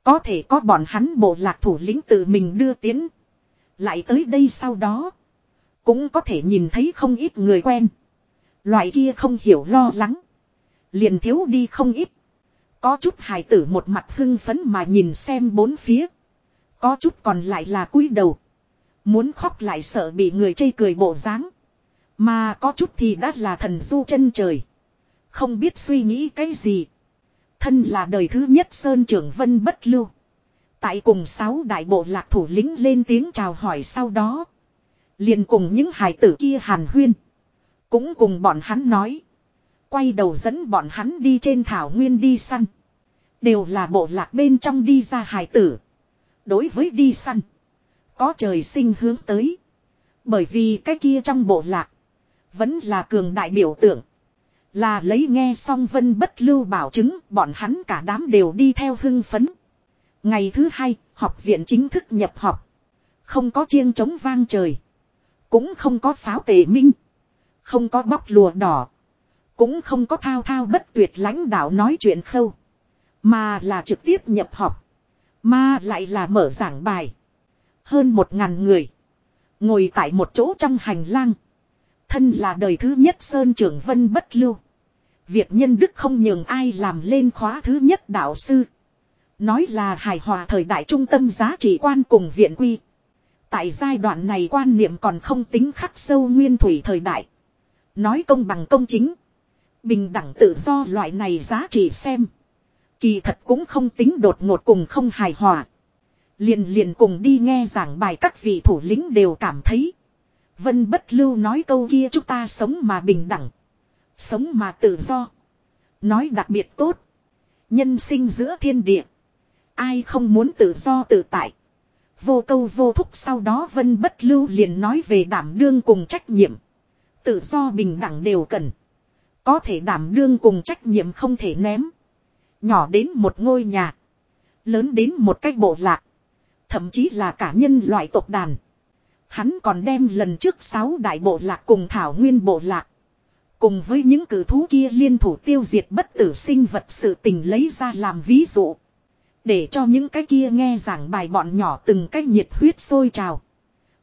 Có thể có bọn hắn bộ lạc thủ lĩnh tự mình đưa tiến. Lại tới đây sau đó. Cũng có thể nhìn thấy không ít người quen. Loại kia không hiểu lo lắng. Liền thiếu đi không ít. Có chút hài tử một mặt hưng phấn mà nhìn xem bốn phía. Có chút còn lại là cúi đầu. Muốn khóc lại sợ bị người chê cười bộ dáng. Mà có chút thì đã là thần du chân trời. Không biết suy nghĩ cái gì. Thân là đời thứ nhất Sơn trưởng Vân Bất Lưu. Tại cùng sáu đại bộ lạc thủ lĩnh lên tiếng chào hỏi sau đó. Liền cùng những hài tử kia hàn huyên. Cũng cùng bọn hắn nói. Quay đầu dẫn bọn hắn đi trên thảo nguyên đi săn. Đều là bộ lạc bên trong đi ra hải tử. Đối với đi săn. Có trời sinh hướng tới. Bởi vì cái kia trong bộ lạc. Vẫn là cường đại biểu tượng. Là lấy nghe xong vân bất lưu bảo chứng bọn hắn cả đám đều đi theo hưng phấn. Ngày thứ hai, học viện chính thức nhập học. Không có chiêng trống vang trời. Cũng không có pháo tề minh. Không có bóc lùa đỏ. Cũng không có thao thao bất tuyệt lãnh đạo nói chuyện khâu. Mà là trực tiếp nhập học. Mà lại là mở giảng bài. Hơn một ngàn người. Ngồi tại một chỗ trong hành lang. Thân là đời thứ nhất Sơn trưởng Vân Bất Lưu. Việc nhân đức không nhường ai làm lên khóa thứ nhất đạo sư. Nói là hài hòa thời đại trung tâm giá trị quan cùng viện quy. Tại giai đoạn này quan niệm còn không tính khắc sâu nguyên thủy thời đại. Nói công bằng công chính. Bình đẳng tự do loại này giá trị xem. Kỳ thật cũng không tính đột ngột cùng không hài hòa. Liền liền cùng đi nghe giảng bài các vị thủ lĩnh đều cảm thấy. Vân bất lưu nói câu kia chúng ta sống mà bình đẳng. Sống mà tự do. Nói đặc biệt tốt. Nhân sinh giữa thiên địa. Ai không muốn tự do tự tại. Vô câu vô thúc sau đó vân bất lưu liền nói về đảm đương cùng trách nhiệm. Tự do bình đẳng đều cần. Có thể đảm đương cùng trách nhiệm không thể ném. Nhỏ đến một ngôi nhà. Lớn đến một cách bộ lạc. Thậm chí là cả nhân loại tộc đàn. Hắn còn đem lần trước sáu đại bộ lạc cùng thảo nguyên bộ lạc. Cùng với những cử thú kia liên thủ tiêu diệt bất tử sinh vật sự tình lấy ra làm ví dụ. Để cho những cái kia nghe giảng bài bọn nhỏ từng cái nhiệt huyết sôi trào.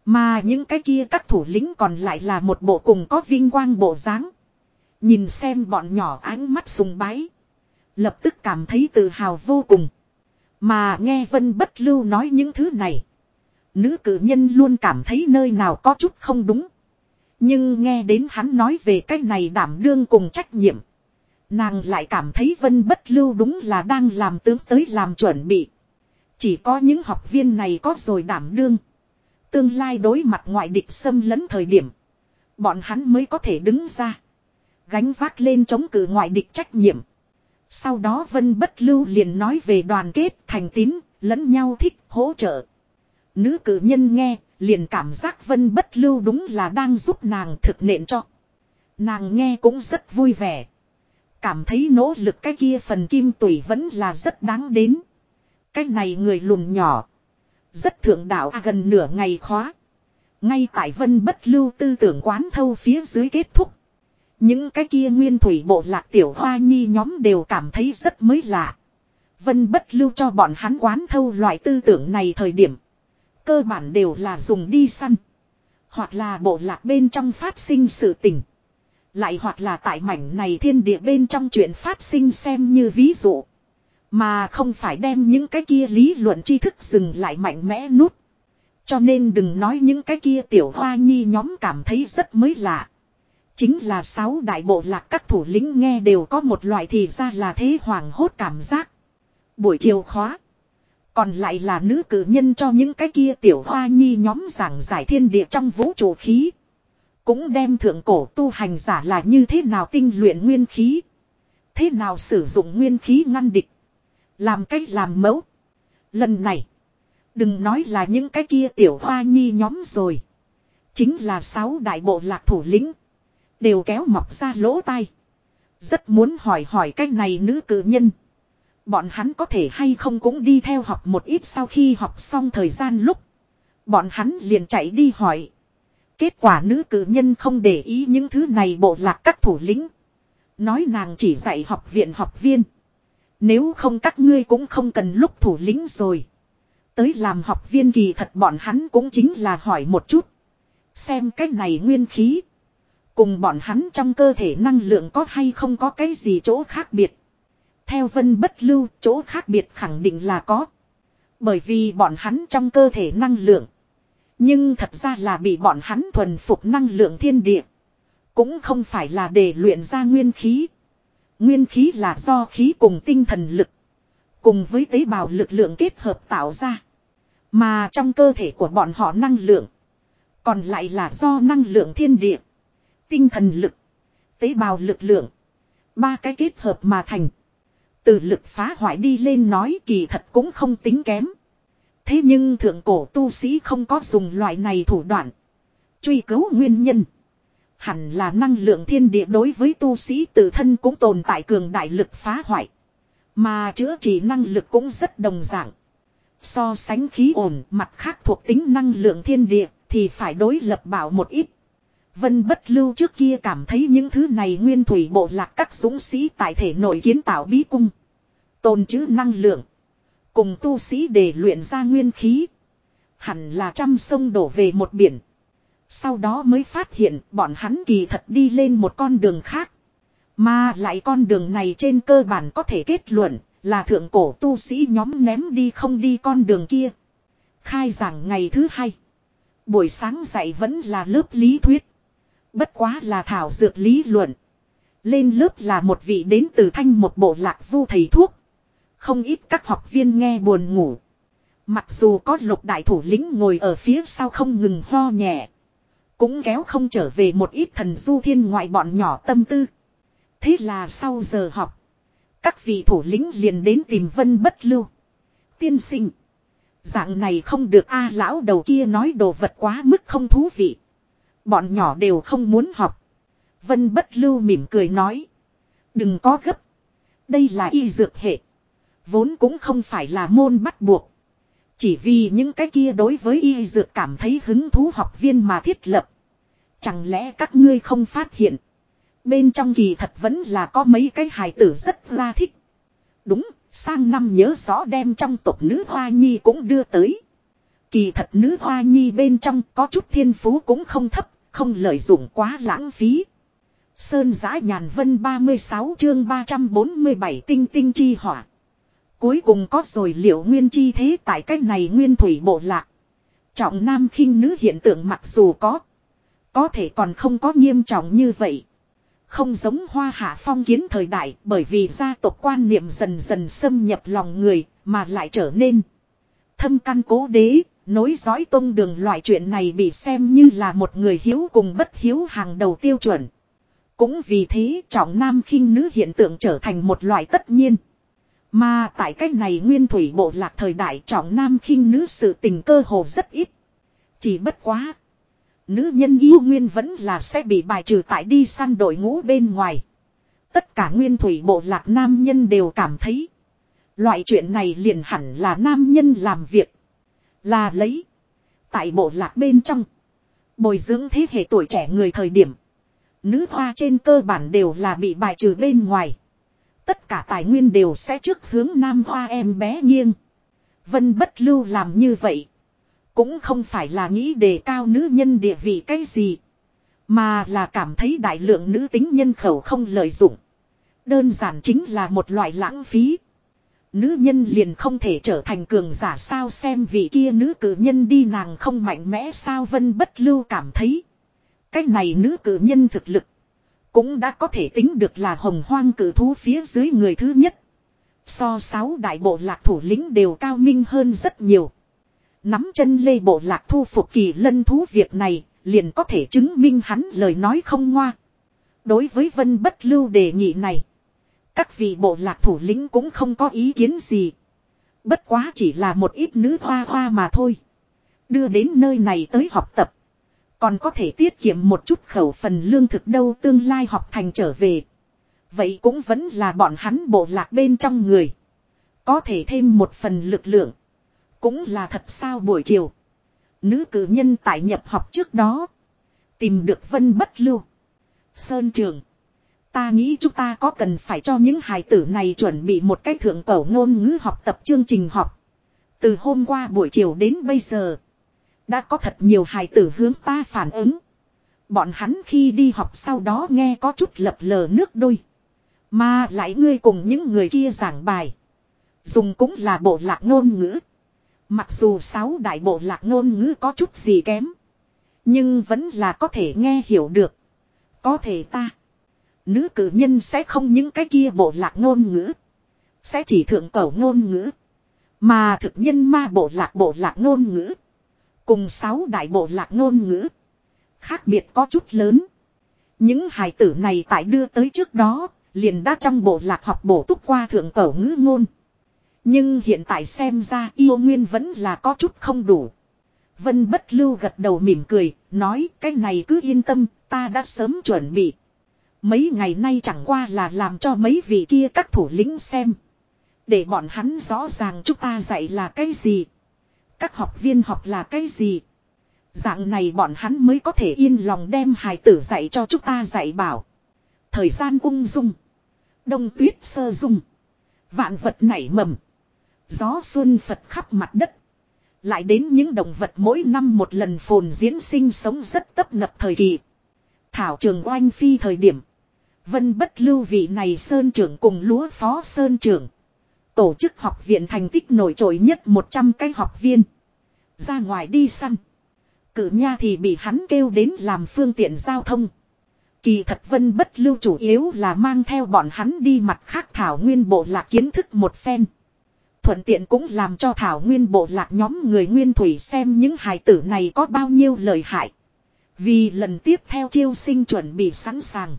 Mà những cái kia các thủ lĩnh còn lại là một bộ cùng có vinh quang bộ dáng. Nhìn xem bọn nhỏ ánh mắt sùng bái. Lập tức cảm thấy tự hào vô cùng. Mà nghe Vân Bất Lưu nói những thứ này. Nữ cử nhân luôn cảm thấy nơi nào có chút không đúng. Nhưng nghe đến hắn nói về cái này đảm đương cùng trách nhiệm. Nàng lại cảm thấy Vân Bất Lưu đúng là đang làm tướng tới làm chuẩn bị. Chỉ có những học viên này có rồi đảm đương. Tương lai đối mặt ngoại địch xâm lấn thời điểm. Bọn hắn mới có thể đứng ra. Gánh vác lên chống cử ngoại địch trách nhiệm. Sau đó Vân Bất Lưu liền nói về đoàn kết, thành tín, lẫn nhau thích, hỗ trợ. Nữ cử nhân nghe, liền cảm giác Vân Bất Lưu đúng là đang giúp nàng thực nện cho. Nàng nghe cũng rất vui vẻ. Cảm thấy nỗ lực cái kia phần kim tủy vẫn là rất đáng đến. Cái này người lùn nhỏ. Rất thượng đạo à, gần nửa ngày khóa. Ngay tại vân bất lưu tư tưởng quán thâu phía dưới kết thúc. Những cái kia nguyên thủy bộ lạc tiểu hoa nhi nhóm đều cảm thấy rất mới lạ. Vân bất lưu cho bọn hắn quán thâu loại tư tưởng này thời điểm. Cơ bản đều là dùng đi săn. Hoặc là bộ lạc bên trong phát sinh sự tình. Lại hoặc là tại mảnh này thiên địa bên trong chuyện phát sinh xem như ví dụ. Mà không phải đem những cái kia lý luận tri thức dừng lại mạnh mẽ nút. Cho nên đừng nói những cái kia tiểu hoa nhi nhóm cảm thấy rất mới lạ. Chính là sáu đại bộ lạc các thủ lĩnh nghe đều có một loại thì ra là thế hoàng hốt cảm giác. Buổi chiều khóa. Còn lại là nữ cử nhân cho những cái kia tiểu hoa nhi nhóm giảng giải thiên địa trong vũ trụ khí. Cũng đem thượng cổ tu hành giả là như thế nào tinh luyện nguyên khí. Thế nào sử dụng nguyên khí ngăn địch. Làm cách làm mẫu. Lần này. Đừng nói là những cái kia tiểu hoa nhi nhóm rồi. Chính là sáu đại bộ lạc thủ lĩnh. Đều kéo mọc ra lỗ tai. Rất muốn hỏi hỏi cách này nữ cử nhân. Bọn hắn có thể hay không cũng đi theo học một ít sau khi học xong thời gian lúc. Bọn hắn liền chạy đi hỏi. Kết quả nữ cử nhân không để ý những thứ này bộ lạc các thủ lĩnh. Nói nàng chỉ dạy học viện học viên. Nếu không các ngươi cũng không cần lúc thủ lĩnh rồi. Tới làm học viên kỳ thật bọn hắn cũng chính là hỏi một chút. Xem cái này nguyên khí. Cùng bọn hắn trong cơ thể năng lượng có hay không có cái gì chỗ khác biệt. Theo vân bất lưu, chỗ khác biệt khẳng định là có. Bởi vì bọn hắn trong cơ thể năng lượng. Nhưng thật ra là bị bọn hắn thuần phục năng lượng thiên địa. Cũng không phải là để luyện ra nguyên khí. Nguyên khí là do khí cùng tinh thần lực. Cùng với tế bào lực lượng kết hợp tạo ra. Mà trong cơ thể của bọn họ năng lượng. Còn lại là do năng lượng thiên địa. Tinh thần lực. Tế bào lực lượng. Ba cái kết hợp mà thành. Từ lực phá hoại đi lên nói kỳ thật cũng không tính kém. Thế nhưng thượng cổ tu sĩ không có dùng loại này thủ đoạn. Truy cứu nguyên nhân. Hẳn là năng lượng thiên địa đối với tu sĩ tự thân cũng tồn tại cường đại lực phá hoại. Mà chữa trị năng lực cũng rất đồng dạng. So sánh khí ổn, mặt khác thuộc tính năng lượng thiên địa, thì phải đối lập bảo một ít. Vân bất lưu trước kia cảm thấy những thứ này nguyên thủy bộ lạc các dũng sĩ tại thể nội kiến tạo bí cung. Tồn trữ năng lượng. Cùng tu sĩ để luyện ra nguyên khí. Hẳn là trăm sông đổ về một biển. Sau đó mới phát hiện bọn hắn kỳ thật đi lên một con đường khác. Mà lại con đường này trên cơ bản có thể kết luận là thượng cổ tu sĩ nhóm ném đi không đi con đường kia. Khai giảng ngày thứ hai. Buổi sáng dạy vẫn là lớp lý thuyết. Bất quá là thảo dược lý luận. Lên lớp là một vị đến từ thanh một bộ lạc vu thầy thuốc. Không ít các học viên nghe buồn ngủ. Mặc dù có lục đại thủ lĩnh ngồi ở phía sau không ngừng ho nhẹ. Cũng kéo không trở về một ít thần du thiên ngoại bọn nhỏ tâm tư. Thế là sau giờ học. Các vị thủ lĩnh liền đến tìm vân bất lưu. Tiên sinh. Dạng này không được a lão đầu kia nói đồ vật quá mức không thú vị. Bọn nhỏ đều không muốn học. Vân bất lưu mỉm cười nói. Đừng có gấp. Đây là y dược hệ. Vốn cũng không phải là môn bắt buộc. Chỉ vì những cái kia đối với y dược cảm thấy hứng thú học viên mà thiết lập. Chẳng lẽ các ngươi không phát hiện. Bên trong kỳ thật vẫn là có mấy cái hài tử rất la thích. Đúng, sang năm nhớ rõ đem trong tộc nữ hoa nhi cũng đưa tới. Kỳ thật nữ hoa nhi bên trong có chút thiên phú cũng không thấp, không lợi dụng quá lãng phí. Sơn giã nhàn vân 36 chương 347 tinh tinh chi hỏa. Cuối cùng có rồi liệu nguyên chi thế tại cách này nguyên thủy bộ lạc. Trọng nam khinh nữ hiện tượng mặc dù có. Có thể còn không có nghiêm trọng như vậy. Không giống hoa hạ phong kiến thời đại bởi vì gia tộc quan niệm dần dần xâm nhập lòng người mà lại trở nên thâm căn cố đế, nối dõi tôn đường loại chuyện này bị xem như là một người hiếu cùng bất hiếu hàng đầu tiêu chuẩn. Cũng vì thế, trọng nam khinh nữ hiện tượng trở thành một loại tất nhiên. Mà tại cách này nguyên thủy bộ lạc thời đại, trọng nam khinh nữ sự tình cơ hồ rất ít. Chỉ bất quá. Nữ nhân yêu nguyên vẫn là sẽ bị bài trừ tại đi săn đội ngũ bên ngoài. Tất cả nguyên thủy bộ lạc nam nhân đều cảm thấy. Loại chuyện này liền hẳn là nam nhân làm việc. Là lấy. Tại bộ lạc bên trong. Bồi dưỡng thế hệ tuổi trẻ người thời điểm. Nữ hoa trên cơ bản đều là bị bài trừ bên ngoài. Tất cả tài nguyên đều sẽ trước hướng nam hoa em bé nghiêng. Vân bất lưu làm như vậy. Cũng không phải là nghĩ đề cao nữ nhân địa vị cái gì. Mà là cảm thấy đại lượng nữ tính nhân khẩu không lợi dụng. Đơn giản chính là một loại lãng phí. Nữ nhân liền không thể trở thành cường giả sao xem vị kia nữ cử nhân đi nàng không mạnh mẽ sao vân bất lưu cảm thấy. Cái này nữ cử nhân thực lực. Cũng đã có thể tính được là hồng hoang cử thú phía dưới người thứ nhất. So sáu đại bộ lạc thủ lĩnh đều cao minh hơn rất nhiều. Nắm chân lê bộ lạc thu phục kỳ lân thú việc này, liền có thể chứng minh hắn lời nói không ngoa. Đối với vân bất lưu đề nghị này, các vị bộ lạc thủ lĩnh cũng không có ý kiến gì. Bất quá chỉ là một ít nữ hoa hoa mà thôi. Đưa đến nơi này tới học tập. Còn có thể tiết kiệm một chút khẩu phần lương thực đâu tương lai học thành trở về. Vậy cũng vẫn là bọn hắn bộ lạc bên trong người. Có thể thêm một phần lực lượng. Cũng là thật sao buổi chiều. Nữ cử nhân tại nhập học trước đó. Tìm được vân bất lưu. Sơn trường. Ta nghĩ chúng ta có cần phải cho những hài tử này chuẩn bị một cách thượng cổ ngôn ngữ học tập chương trình học. Từ hôm qua buổi chiều đến bây giờ. Đã có thật nhiều hài tử hướng ta phản ứng. Bọn hắn khi đi học sau đó nghe có chút lập lờ nước đôi. Mà lại ngươi cùng những người kia giảng bài. Dùng cũng là bộ lạc ngôn ngữ. Mặc dù sáu đại bộ lạc ngôn ngữ có chút gì kém. Nhưng vẫn là có thể nghe hiểu được. Có thể ta. Nữ cử nhân sẽ không những cái kia bộ lạc ngôn ngữ. Sẽ chỉ thượng cầu ngôn ngữ. Mà thực nhân ma bộ lạc bộ lạc ngôn ngữ. Cùng sáu đại bộ lạc ngôn ngữ. Khác biệt có chút lớn. Những hài tử này tại đưa tới trước đó. Liền đã trong bộ lạc học bổ túc qua thượng cầu ngữ ngôn. Nhưng hiện tại xem ra yêu nguyên vẫn là có chút không đủ. Vân bất lưu gật đầu mỉm cười, nói cái này cứ yên tâm, ta đã sớm chuẩn bị. Mấy ngày nay chẳng qua là làm cho mấy vị kia các thủ lĩnh xem. Để bọn hắn rõ ràng chúng ta dạy là cái gì. Các học viên học là cái gì. Dạng này bọn hắn mới có thể yên lòng đem hài tử dạy cho chúng ta dạy bảo. Thời gian ung dung. Đông tuyết sơ dung. Vạn vật nảy mầm. Gió xuân Phật khắp mặt đất. Lại đến những động vật mỗi năm một lần phồn diễn sinh sống rất tấp nập thời kỳ. Thảo trường oanh phi thời điểm. Vân bất lưu vị này Sơn trưởng cùng lúa phó Sơn trưởng. Tổ chức học viện thành tích nổi trội nhất 100 cái học viên. Ra ngoài đi săn. Cử nha thì bị hắn kêu đến làm phương tiện giao thông. Kỳ thật vân bất lưu chủ yếu là mang theo bọn hắn đi mặt khác thảo nguyên bộ lạc kiến thức một phen. Thuận tiện cũng làm cho thảo nguyên bộ lạc nhóm người nguyên thủy xem những hài tử này có bao nhiêu lời hại. Vì lần tiếp theo chiêu sinh chuẩn bị sẵn sàng.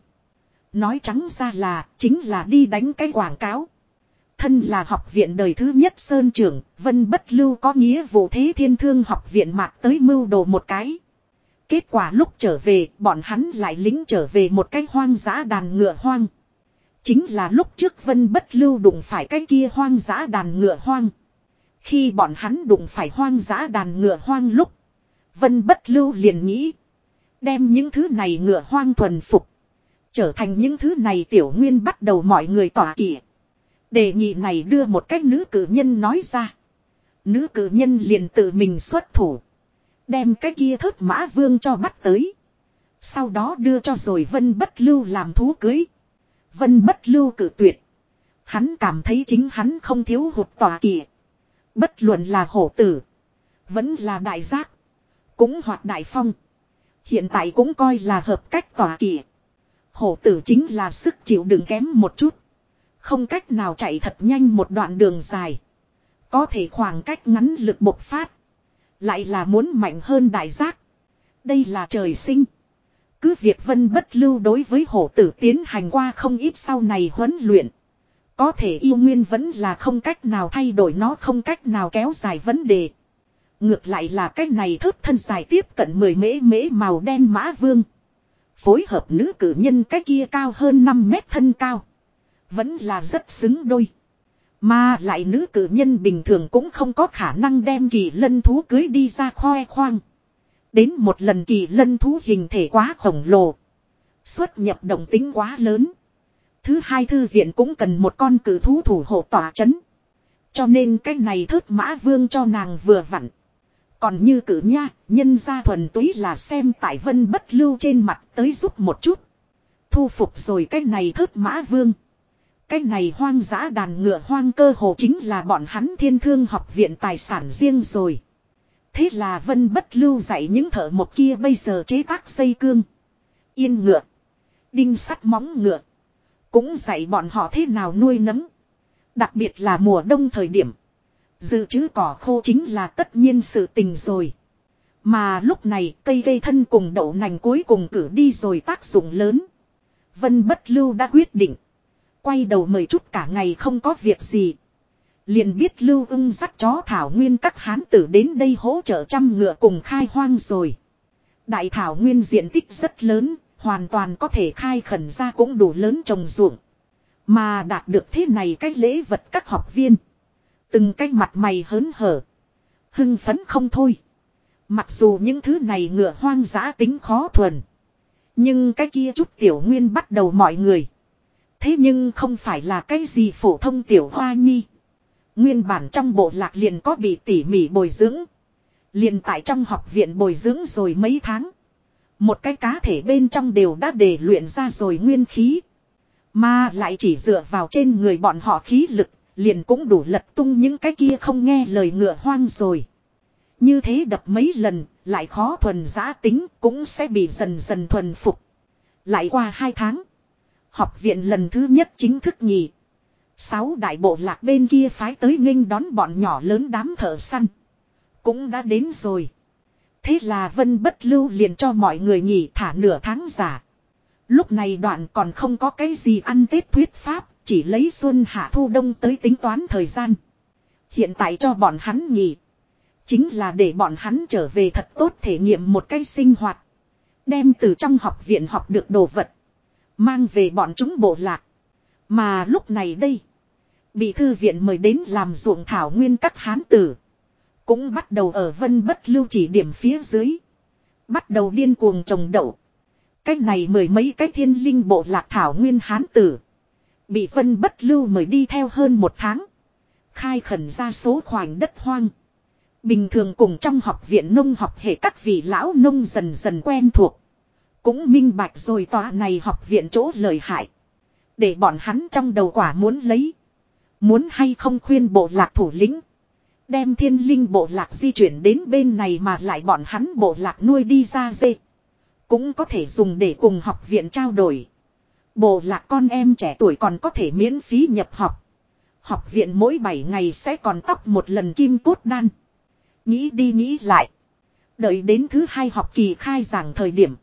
Nói trắng ra là chính là đi đánh cái quảng cáo. Thân là học viện đời thứ nhất Sơn trưởng, Vân Bất Lưu có nghĩa vụ thế thiên thương học viện mạc tới mưu đồ một cái. Kết quả lúc trở về, bọn hắn lại lính trở về một cái hoang dã đàn ngựa hoang. Chính là lúc trước Vân Bất Lưu đụng phải cái kia hoang dã đàn ngựa hoang. Khi bọn hắn đụng phải hoang dã đàn ngựa hoang lúc, Vân Bất Lưu liền nghĩ. Đem những thứ này ngựa hoang thuần phục. Trở thành những thứ này tiểu nguyên bắt đầu mọi người tỏa kỷ. Đề nghị này đưa một cách nữ cử nhân nói ra. Nữ cử nhân liền tự mình xuất thủ. Đem cái kia thớt mã vương cho bắt tới. Sau đó đưa cho rồi vân bất lưu làm thú cưới. Vân bất lưu cử tuyệt. Hắn cảm thấy chính hắn không thiếu hụt tòa kỳ. Bất luận là hổ tử. Vẫn là đại giác. Cũng hoạt đại phong. Hiện tại cũng coi là hợp cách tòa kỳ. Hổ tử chính là sức chịu đựng kém một chút. Không cách nào chạy thật nhanh một đoạn đường dài. Có thể khoảng cách ngắn lực bộc phát. Lại là muốn mạnh hơn đại giác. Đây là trời sinh. Cứ việc vân bất lưu đối với hổ tử tiến hành qua không ít sau này huấn luyện. Có thể yêu nguyên vẫn là không cách nào thay đổi nó, không cách nào kéo dài vấn đề. Ngược lại là cái này thớt thân dài tiếp cận 10 mễ mễ màu đen mã vương. Phối hợp nữ cử nhân cái kia cao hơn 5 mét thân cao. Vẫn là rất xứng đôi. Mà lại nữ cử nhân bình thường cũng không có khả năng đem kỳ lân thú cưới đi ra khoe khoang. Đến một lần kỳ lân thú hình thể quá khổng lồ. Xuất nhập động tính quá lớn. Thứ hai thư viện cũng cần một con cử thú thủ hộ tỏa chấn. Cho nên cái này thớt mã vương cho nàng vừa vặn. Còn như cử nha, nhân gia thuần túy là xem tại vân bất lưu trên mặt tới giúp một chút. Thu phục rồi cái này thớt mã vương. Cái này hoang dã đàn ngựa hoang cơ hồ chính là bọn hắn thiên thương học viện tài sản riêng rồi. Thế là vân bất lưu dạy những thợ một kia bây giờ chế tác dây cương. Yên ngựa. Đinh sắt móng ngựa. Cũng dạy bọn họ thế nào nuôi nấm. Đặc biệt là mùa đông thời điểm. Dự trữ cỏ khô chính là tất nhiên sự tình rồi. Mà lúc này cây gây thân cùng đậu nành cuối cùng cử đi rồi tác dụng lớn. Vân bất lưu đã quyết định. Quay đầu mời chút cả ngày không có việc gì. Liền biết lưu ưng dắt chó thảo nguyên các hán tử đến đây hỗ trợ trăm ngựa cùng khai hoang rồi. Đại thảo nguyên diện tích rất lớn, hoàn toàn có thể khai khẩn ra cũng đủ lớn trồng ruộng. Mà đạt được thế này cách lễ vật các học viên. Từng cái mặt mày hớn hở. Hưng phấn không thôi. Mặc dù những thứ này ngựa hoang dã tính khó thuần. Nhưng cái kia chút tiểu nguyên bắt đầu mọi người. Thế nhưng không phải là cái gì phổ thông tiểu hoa nhi. Nguyên bản trong bộ lạc liền có bị tỉ mỉ bồi dưỡng. Liền tại trong học viện bồi dưỡng rồi mấy tháng. Một cái cá thể bên trong đều đã để luyện ra rồi nguyên khí. Mà lại chỉ dựa vào trên người bọn họ khí lực, liền cũng đủ lật tung những cái kia không nghe lời ngựa hoang rồi. Như thế đập mấy lần, lại khó thuần giá tính cũng sẽ bị dần dần thuần phục. Lại qua hai tháng. Học viện lần thứ nhất chính thức nhì. Sáu đại bộ lạc bên kia phái tới nghênh đón bọn nhỏ lớn đám thợ săn. Cũng đã đến rồi. Thế là Vân Bất Lưu liền cho mọi người nghỉ thả nửa tháng giả. Lúc này đoạn còn không có cái gì ăn Tết thuyết pháp, chỉ lấy xuân hạ thu đông tới tính toán thời gian. Hiện tại cho bọn hắn nghỉ. Chính là để bọn hắn trở về thật tốt thể nghiệm một cái sinh hoạt. Đem từ trong học viện học được đồ vật. Mang về bọn chúng bộ lạc. Mà lúc này đây. Bị thư viện mời đến làm ruộng thảo nguyên các hán tử. Cũng bắt đầu ở vân bất lưu chỉ điểm phía dưới. Bắt đầu điên cuồng trồng đậu. Cách này mười mấy cái thiên linh bộ lạc thảo nguyên hán tử. Bị vân bất lưu mời đi theo hơn một tháng. Khai khẩn ra số khoảnh đất hoang. Bình thường cùng trong học viện nông học hệ các vị lão nông dần dần quen thuộc. Cũng minh bạch rồi tòa này học viện chỗ lời hại. Để bọn hắn trong đầu quả muốn lấy. Muốn hay không khuyên bộ lạc thủ lĩnh. Đem thiên linh bộ lạc di chuyển đến bên này mà lại bọn hắn bộ lạc nuôi đi ra dê. Cũng có thể dùng để cùng học viện trao đổi. Bộ lạc con em trẻ tuổi còn có thể miễn phí nhập học. Học viện mỗi 7 ngày sẽ còn tóc một lần kim cốt đan. Nghĩ đi nghĩ lại. Đợi đến thứ hai học kỳ khai giảng thời điểm.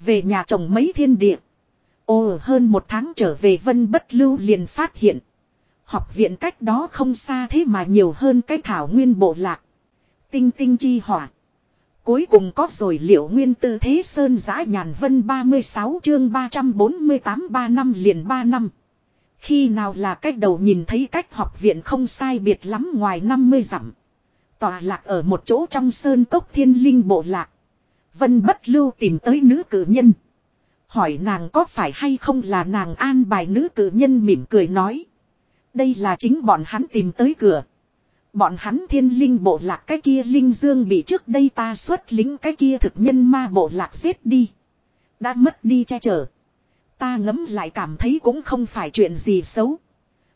Về nhà chồng mấy thiên địa. Ồ hơn một tháng trở về vân bất lưu liền phát hiện. Học viện cách đó không xa thế mà nhiều hơn cái thảo nguyên bộ lạc. Tinh tinh chi hỏa. Cuối cùng có rồi liệu nguyên tư thế sơn giã nhàn vân 36 chương 348 3 năm liền 3 năm. Khi nào là cách đầu nhìn thấy cách học viện không sai biệt lắm ngoài 50 dặm. Tòa lạc ở một chỗ trong sơn cốc thiên linh bộ lạc. Vân bất lưu tìm tới nữ cử nhân. Hỏi nàng có phải hay không là nàng an bài nữ cử nhân mỉm cười nói. Đây là chính bọn hắn tìm tới cửa. Bọn hắn thiên linh bộ lạc cái kia linh dương bị trước đây ta xuất lính cái kia thực nhân ma bộ lạc giết đi. Đã mất đi che chở. Ta ngấm lại cảm thấy cũng không phải chuyện gì xấu.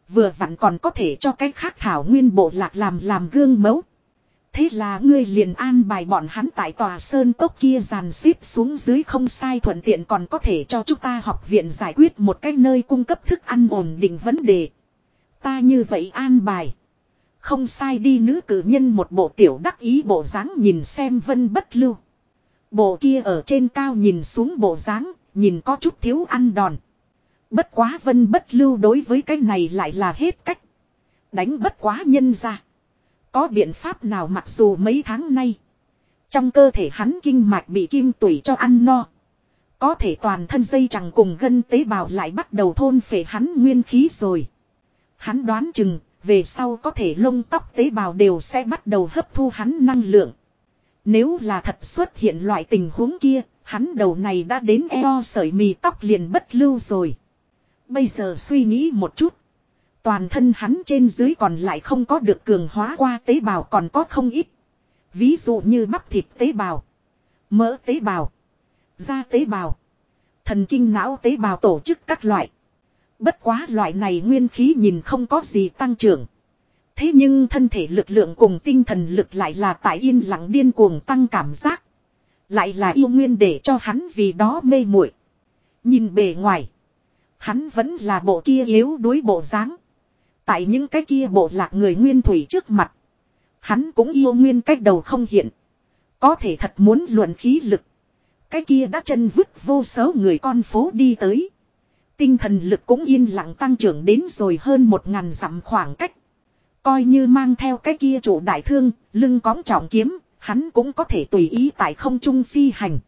Vừa vặn còn có thể cho cái khác thảo nguyên bộ lạc làm làm gương mẫu. Thế là ngươi liền an bài bọn hắn tại tòa sơn tốc kia dàn xếp xuống dưới không sai thuận tiện còn có thể cho chúng ta học viện giải quyết một cái nơi cung cấp thức ăn ổn định vấn đề. Ta như vậy an bài. Không sai đi nữ cử nhân một bộ tiểu đắc ý bộ dáng nhìn xem vân bất lưu. Bộ kia ở trên cao nhìn xuống bộ dáng, nhìn có chút thiếu ăn đòn. Bất quá vân bất lưu đối với cái này lại là hết cách. Đánh bất quá nhân ra. Có biện pháp nào mặc dù mấy tháng nay. Trong cơ thể hắn kinh mạch bị kim tủy cho ăn no. Có thể toàn thân dây chẳng cùng gân tế bào lại bắt đầu thôn phệ hắn nguyên khí rồi. Hắn đoán chừng, về sau có thể lông tóc tế bào đều sẽ bắt đầu hấp thu hắn năng lượng. Nếu là thật xuất hiện loại tình huống kia, hắn đầu này đã đến eo sợi mì tóc liền bất lưu rồi. Bây giờ suy nghĩ một chút. Toàn thân hắn trên dưới còn lại không có được cường hóa qua tế bào còn có không ít. Ví dụ như bắp thịt tế bào, mỡ tế bào, da tế bào, thần kinh não tế bào tổ chức các loại. Bất quá loại này nguyên khí nhìn không có gì tăng trưởng. Thế nhưng thân thể lực lượng cùng tinh thần lực lại là tại yên lặng điên cuồng tăng cảm giác. Lại là yêu nguyên để cho hắn vì đó mê muội. Nhìn bề ngoài. Hắn vẫn là bộ kia yếu đuối bộ dáng. Tại những cái kia bộ lạc người nguyên thủy trước mặt. Hắn cũng yêu nguyên cách đầu không hiện. Có thể thật muốn luận khí lực. Cái kia đã chân vứt vô số người con phố đi tới. Tinh thần lực cũng yên lặng tăng trưởng đến rồi hơn một ngàn dặm khoảng cách. Coi như mang theo cái kia chủ đại thương, lưng cóng trọng kiếm, hắn cũng có thể tùy ý tại không trung phi hành.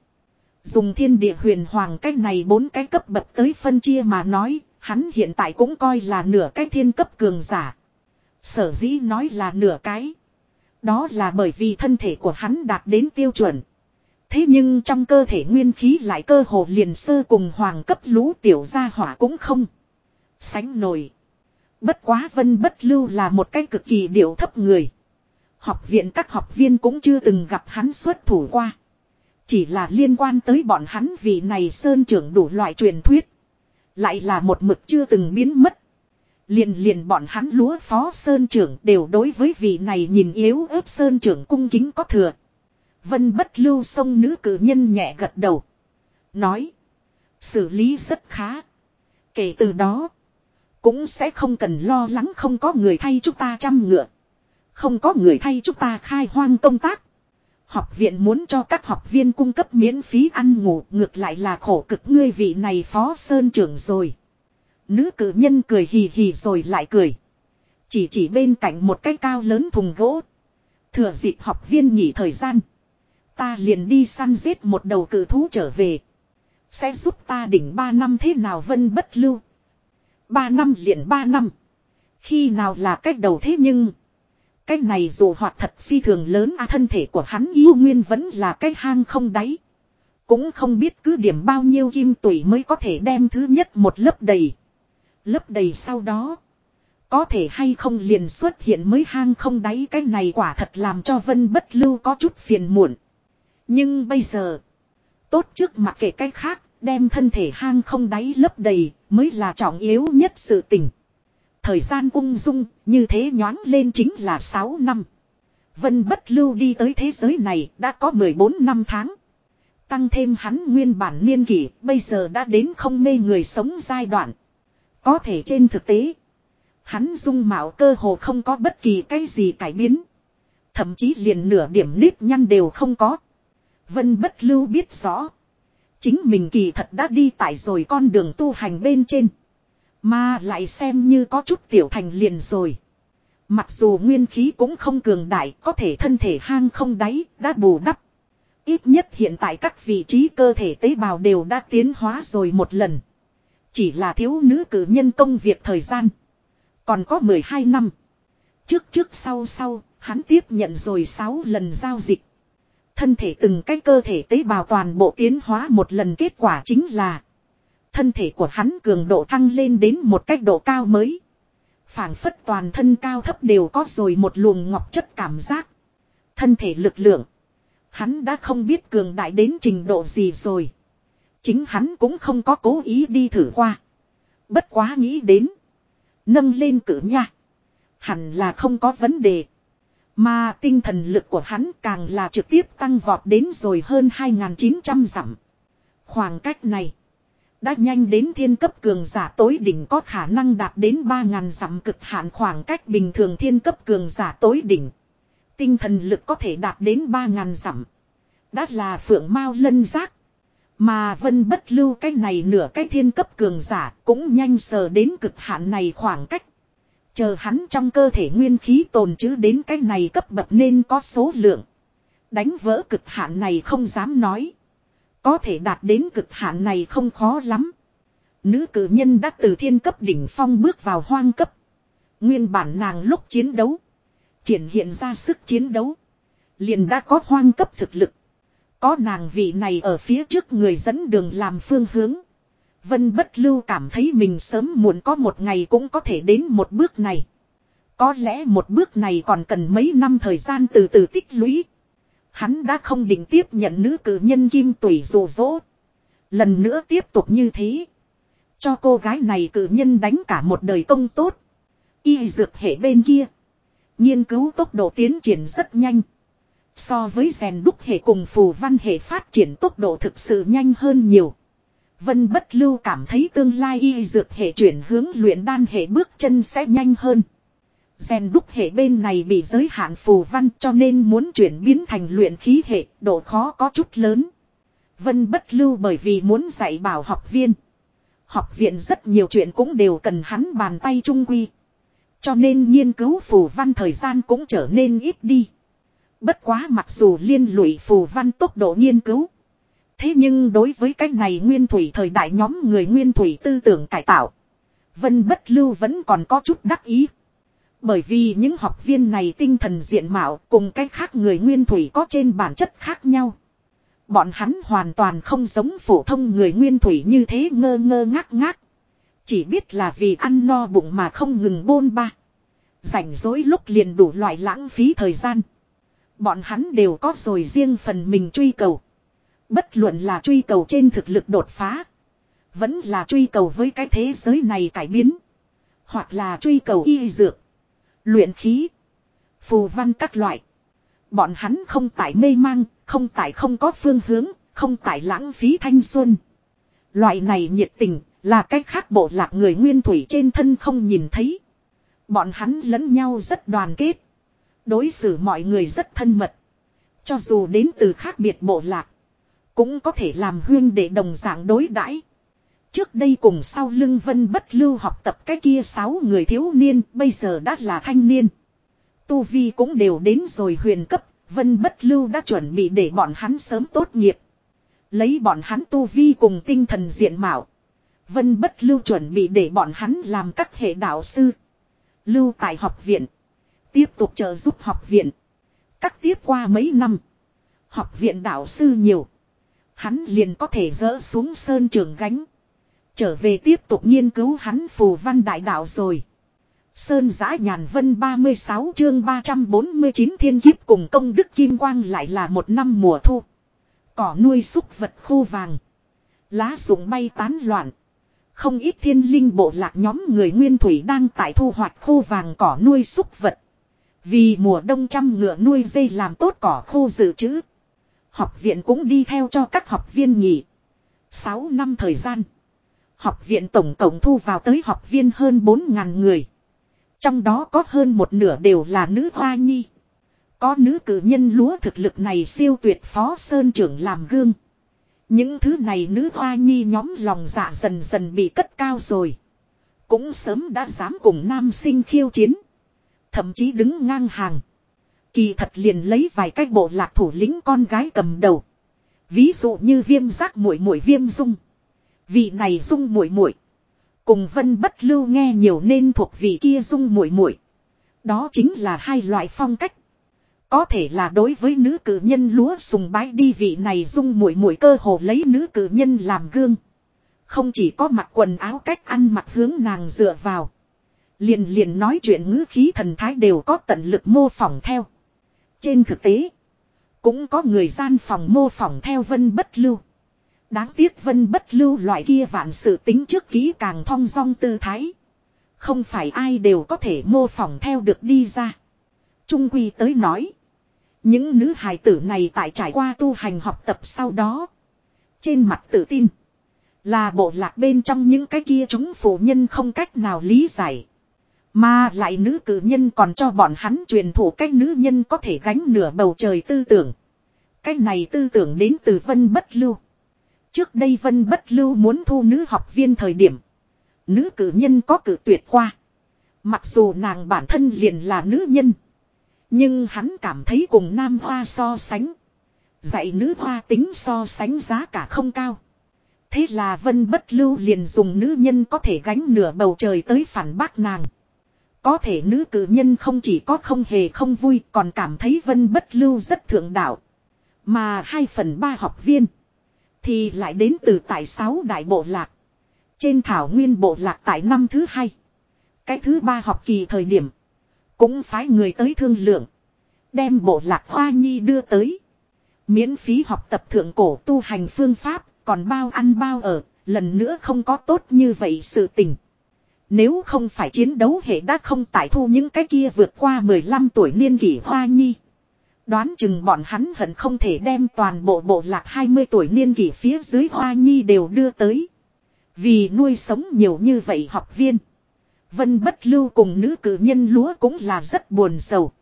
Dùng thiên địa huyền hoàng cách này bốn cái cấp bậc tới phân chia mà nói, hắn hiện tại cũng coi là nửa cái thiên cấp cường giả. Sở dĩ nói là nửa cái. Đó là bởi vì thân thể của hắn đạt đến tiêu chuẩn. Thế nhưng trong cơ thể nguyên khí lại cơ hồ liền sơ cùng hoàng cấp lũ tiểu gia hỏa cũng không. Sánh nổi. Bất quá vân bất lưu là một cái cực kỳ điệu thấp người. Học viện các học viên cũng chưa từng gặp hắn xuất thủ qua. Chỉ là liên quan tới bọn hắn vì này sơn trưởng đủ loại truyền thuyết. Lại là một mực chưa từng biến mất. Liền liền bọn hắn lúa phó sơn trưởng đều đối với vị này nhìn yếu ớt sơn trưởng cung kính có thừa. Vân bất lưu sông nữ cử nhân nhẹ gật đầu. Nói. Xử lý rất khá. Kể từ đó. Cũng sẽ không cần lo lắng không có người thay chúng ta chăm ngựa. Không có người thay chúng ta khai hoang công tác. Học viện muốn cho các học viên cung cấp miễn phí ăn ngủ, ngược lại là khổ cực ngươi vị này phó sơn trưởng rồi. Nữ cử nhân cười hì hì rồi lại cười. Chỉ chỉ bên cạnh một cái cao lớn thùng gỗ. Thừa dịp học viên nghỉ thời gian. Ta liền đi săn giết một đầu cử thú trở về. Sẽ giúp ta đỉnh ba năm thế nào vân bất lưu. ba năm liền ba năm. Khi nào là cách đầu thế nhưng. cách này dù hoạt thật phi thường lớn à thân thể của hắn yêu nguyên vẫn là cái hang không đáy. Cũng không biết cứ điểm bao nhiêu kim tủy mới có thể đem thứ nhất một lớp đầy. Lớp đầy sau đó. Có thể hay không liền xuất hiện mới hang không đáy cái này quả thật làm cho vân bất lưu có chút phiền muộn. Nhưng bây giờ. Tốt trước mặt kể cách khác. Đem thân thể hang không đáy lấp đầy mới là trọng yếu nhất sự tình. Thời gian ung dung, như thế nhoáng lên chính là 6 năm. Vân bất lưu đi tới thế giới này đã có 14 năm tháng. Tăng thêm hắn nguyên bản niên kỷ, bây giờ đã đến không mê người sống giai đoạn. Có thể trên thực tế. Hắn dung mạo cơ hồ không có bất kỳ cái gì cải biến. Thậm chí liền nửa điểm nếp nhăn đều không có. Vân bất lưu biết rõ. Chính mình kỳ thật đã đi tại rồi con đường tu hành bên trên. Mà lại xem như có chút tiểu thành liền rồi. Mặc dù nguyên khí cũng không cường đại, có thể thân thể hang không đáy, đã bù đắp. Ít nhất hiện tại các vị trí cơ thể tế bào đều đã tiến hóa rồi một lần. Chỉ là thiếu nữ cử nhân công việc thời gian. Còn có 12 năm. Trước trước sau sau, hắn tiếp nhận rồi 6 lần giao dịch. Thân thể từng cái cơ thể tế bào toàn bộ tiến hóa một lần kết quả chính là, Thân thể của hắn cường độ thăng lên đến một cách độ cao mới. phảng phất toàn thân cao thấp đều có rồi một luồng ngọc chất cảm giác. Thân thể lực lượng. Hắn đã không biết cường đại đến trình độ gì rồi. Chính hắn cũng không có cố ý đi thử qua. Bất quá nghĩ đến. Nâng lên cử nha. Hẳn là không có vấn đề. Mà tinh thần lực của hắn càng là trực tiếp tăng vọt đến rồi hơn 2.900 dặm. Khoảng cách này. Đã nhanh đến thiên cấp cường giả tối đỉnh có khả năng đạt đến 3.000 dặm cực hạn khoảng cách bình thường thiên cấp cường giả tối đỉnh. Tinh thần lực có thể đạt đến 3.000 dặm. Đã là phượng mao lân giác. Mà vân bất lưu cái này nửa cái thiên cấp cường giả cũng nhanh sờ đến cực hạn này khoảng cách. Chờ hắn trong cơ thể nguyên khí tồn chứ đến cái này cấp bậc nên có số lượng. Đánh vỡ cực hạn này không dám nói. Có thể đạt đến cực hạn này không khó lắm. Nữ cử nhân đã từ thiên cấp đỉnh phong bước vào hoang cấp. Nguyên bản nàng lúc chiến đấu. Triển hiện ra sức chiến đấu. Liền đã có hoang cấp thực lực. Có nàng vị này ở phía trước người dẫn đường làm phương hướng. Vân bất lưu cảm thấy mình sớm muộn có một ngày cũng có thể đến một bước này. Có lẽ một bước này còn cần mấy năm thời gian từ từ tích lũy. Hắn đã không định tiếp nhận nữ cử nhân kim tủy rủ rỗ. Lần nữa tiếp tục như thế. Cho cô gái này cử nhân đánh cả một đời công tốt. Y dược hệ bên kia. Nghiên cứu tốc độ tiến triển rất nhanh. So với rèn đúc hệ cùng phù văn hệ phát triển tốc độ thực sự nhanh hơn nhiều. Vân bất lưu cảm thấy tương lai y dược hệ chuyển hướng luyện đan hệ bước chân sẽ nhanh hơn. Rèn đúc hệ bên này bị giới hạn phù văn cho nên muốn chuyển biến thành luyện khí hệ, độ khó có chút lớn. Vân bất lưu bởi vì muốn dạy bảo học viên. Học viện rất nhiều chuyện cũng đều cần hắn bàn tay trung quy. Cho nên nghiên cứu phù văn thời gian cũng trở nên ít đi. Bất quá mặc dù liên lụy phù văn tốc độ nghiên cứu. Thế nhưng đối với cái này nguyên thủy thời đại nhóm người nguyên thủy tư tưởng cải tạo. Vân bất lưu vẫn còn có chút đắc ý. Bởi vì những học viên này tinh thần diện mạo cùng cách khác người nguyên thủy có trên bản chất khác nhau. Bọn hắn hoàn toàn không giống phổ thông người nguyên thủy như thế ngơ ngơ ngác ngác. Chỉ biết là vì ăn no bụng mà không ngừng bôn ba. Rảnh rỗi lúc liền đủ loại lãng phí thời gian. Bọn hắn đều có rồi riêng phần mình truy cầu. Bất luận là truy cầu trên thực lực đột phá. Vẫn là truy cầu với cái thế giới này cải biến. Hoặc là truy cầu y dược. Luyện khí. Phù văn các loại. Bọn hắn không tại mê mang, không tại không có phương hướng, không tại lãng phí thanh xuân. Loại này nhiệt tình, là cách khác bộ lạc người nguyên thủy trên thân không nhìn thấy. Bọn hắn lẫn nhau rất đoàn kết. Đối xử mọi người rất thân mật. Cho dù đến từ khác biệt bộ lạc. Cũng có thể làm huyên để đồng dạng đối đãi. Trước đây cùng sau lưng vân bất lưu học tập cái kia sáu người thiếu niên bây giờ đã là thanh niên. Tu Vi cũng đều đến rồi huyền cấp, vân bất lưu đã chuẩn bị để bọn hắn sớm tốt nghiệp. Lấy bọn hắn Tu Vi cùng tinh thần diện mạo. Vân bất lưu chuẩn bị để bọn hắn làm các hệ đạo sư. Lưu tại học viện. Tiếp tục trợ giúp học viện. Các tiếp qua mấy năm. Học viện đạo sư nhiều. Hắn liền có thể dỡ xuống sơn trường gánh. Trở về tiếp tục nghiên cứu hắn phù văn đại đạo rồi. Sơn giã nhàn vân 36 chương 349 thiên kiếp cùng công đức kim quang lại là một năm mùa thu. Cỏ nuôi súc vật khô vàng. Lá rụng bay tán loạn. Không ít thiên linh bộ lạc nhóm người nguyên thủy đang tại thu hoạch khô vàng cỏ nuôi súc vật. Vì mùa đông trăm ngựa nuôi dây làm tốt cỏ khô dự trữ. Học viện cũng đi theo cho các học viên nghỉ. 6 năm thời gian. Học viện tổng cộng thu vào tới học viên hơn 4.000 người. Trong đó có hơn một nửa đều là nữ hoa nhi. Có nữ cử nhân lúa thực lực này siêu tuyệt phó sơn trưởng làm gương. Những thứ này nữ hoa nhi nhóm lòng dạ dần dần bị cất cao rồi. Cũng sớm đã dám cùng nam sinh khiêu chiến. Thậm chí đứng ngang hàng. Kỳ thật liền lấy vài cách bộ lạc thủ lĩnh con gái cầm đầu. Ví dụ như viêm giác mũi mũi viêm dung. Vị này dung mũi mũi. Cùng vân bất lưu nghe nhiều nên thuộc vị kia dung mũi mũi. Đó chính là hai loại phong cách. Có thể là đối với nữ cử nhân lúa sùng bái đi vị này dung mũi mũi cơ hồ lấy nữ cử nhân làm gương. Không chỉ có mặc quần áo cách ăn mặc hướng nàng dựa vào. Liền liền nói chuyện ngữ khí thần thái đều có tận lực mô phỏng theo. Trên thực tế, cũng có người gian phòng mô phỏng theo vân bất lưu. Đáng tiếc vân bất lưu loại kia vạn sự tính trước kỹ càng thong dong tư thái. Không phải ai đều có thể mô phỏng theo được đi ra. Trung Quy tới nói. Những nữ hài tử này tại trải qua tu hành học tập sau đó. Trên mặt tự tin. Là bộ lạc bên trong những cái kia chúng phụ nhân không cách nào lý giải. Mà lại nữ cử nhân còn cho bọn hắn truyền thủ cách nữ nhân có thể gánh nửa bầu trời tư tưởng. Cách này tư tưởng đến từ vân bất lưu. Trước đây vân bất lưu muốn thu nữ học viên thời điểm. Nữ cử nhân có cử tuyệt qua. Mặc dù nàng bản thân liền là nữ nhân. Nhưng hắn cảm thấy cùng nam hoa so sánh. Dạy nữ hoa tính so sánh giá cả không cao. Thế là vân bất lưu liền dùng nữ nhân có thể gánh nửa bầu trời tới phản bác nàng. Có thể nữ cử nhân không chỉ có không hề không vui còn cảm thấy vân bất lưu rất thượng đạo. Mà hai phần ba học viên thì lại đến từ tại sáu đại bộ lạc. Trên thảo nguyên bộ lạc tại năm thứ hai. Cái thứ ba học kỳ thời điểm. Cũng phái người tới thương lượng. Đem bộ lạc hoa nhi đưa tới. Miễn phí học tập thượng cổ tu hành phương pháp. Còn bao ăn bao ở. Lần nữa không có tốt như vậy sự tình. Nếu không phải chiến đấu hệ đã không tải thu những cái kia vượt qua 15 tuổi niên kỷ hoa nhi. Đoán chừng bọn hắn hận không thể đem toàn bộ bộ lạc 20 tuổi niên kỷ phía dưới hoa nhi đều đưa tới. Vì nuôi sống nhiều như vậy học viên. Vân bất lưu cùng nữ cử nhân lúa cũng là rất buồn sầu.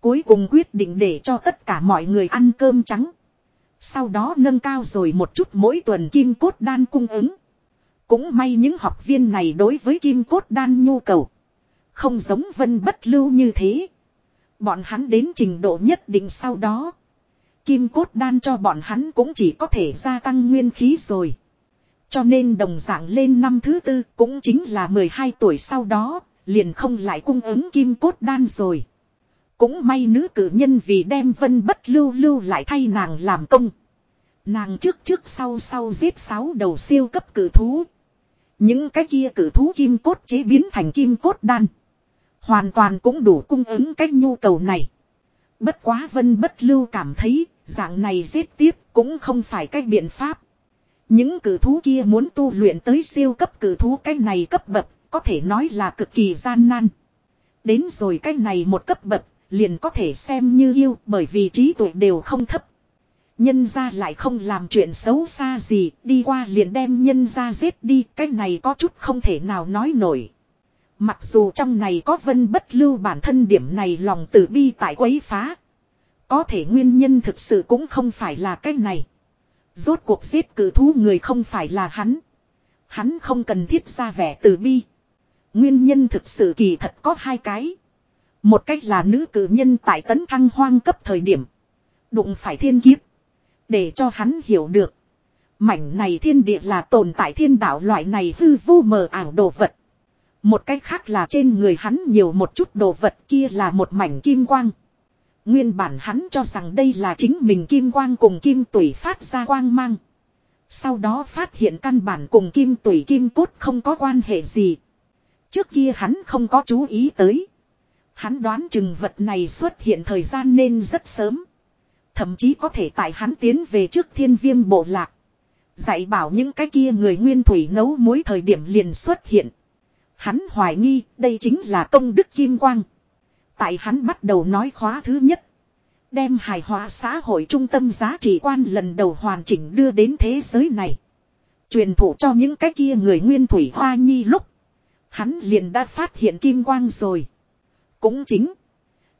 Cuối cùng quyết định để cho tất cả mọi người ăn cơm trắng. Sau đó nâng cao rồi một chút mỗi tuần kim cốt đan cung ứng. Cũng may những học viên này đối với kim cốt đan nhu cầu. Không giống vân bất lưu như thế. Bọn hắn đến trình độ nhất định sau đó. Kim cốt đan cho bọn hắn cũng chỉ có thể gia tăng nguyên khí rồi. Cho nên đồng dạng lên năm thứ tư cũng chính là 12 tuổi sau đó, liền không lại cung ứng kim cốt đan rồi. Cũng may nữ cử nhân vì đem vân bất lưu lưu lại thay nàng làm công. Nàng trước trước sau sau giết sáu đầu siêu cấp cử thú. Những cái kia cử thú kim cốt chế biến thành kim cốt đan. Hoàn toàn cũng đủ cung ứng cái nhu cầu này. Bất quá vân bất lưu cảm thấy dạng này giết tiếp cũng không phải cách biện pháp. Những cử thú kia muốn tu luyện tới siêu cấp cử thú cái này cấp bậc, có thể nói là cực kỳ gian nan. Đến rồi cái này một cấp bậc, liền có thể xem như yêu bởi vì trí tuệ đều không thấp. Nhân ra lại không làm chuyện xấu xa gì, đi qua liền đem nhân ra giết đi, cái này có chút không thể nào nói nổi. Mặc dù trong này có vân bất lưu bản thân điểm này lòng từ bi tại quấy phá. Có thể nguyên nhân thực sự cũng không phải là cái này. Rốt cuộc giết cử thú người không phải là hắn. Hắn không cần thiết ra vẻ từ bi. Nguyên nhân thực sự kỳ thật có hai cái. Một cách là nữ cử nhân tại tấn thăng hoang cấp thời điểm. Đụng phải thiên kiếp. Để cho hắn hiểu được. Mảnh này thiên địa là tồn tại thiên đạo loại này hư vô mờ ảo đồ vật. Một cách khác là trên người hắn nhiều một chút đồ vật kia là một mảnh kim quang. Nguyên bản hắn cho rằng đây là chính mình kim quang cùng kim tủy phát ra quang mang. Sau đó phát hiện căn bản cùng kim tủy kim cốt không có quan hệ gì. Trước kia hắn không có chú ý tới. Hắn đoán chừng vật này xuất hiện thời gian nên rất sớm. Thậm chí có thể tại hắn tiến về trước thiên viêm bộ lạc. Dạy bảo những cái kia người nguyên thủy nấu muối thời điểm liền xuất hiện. Hắn hoài nghi đây chính là công đức kim quang. Tại hắn bắt đầu nói khóa thứ nhất. Đem hài hòa xã hội trung tâm giá trị quan lần đầu hoàn chỉnh đưa đến thế giới này. Truyền thụ cho những cái kia người nguyên thủy hoa nhi lúc. Hắn liền đã phát hiện kim quang rồi. Cũng chính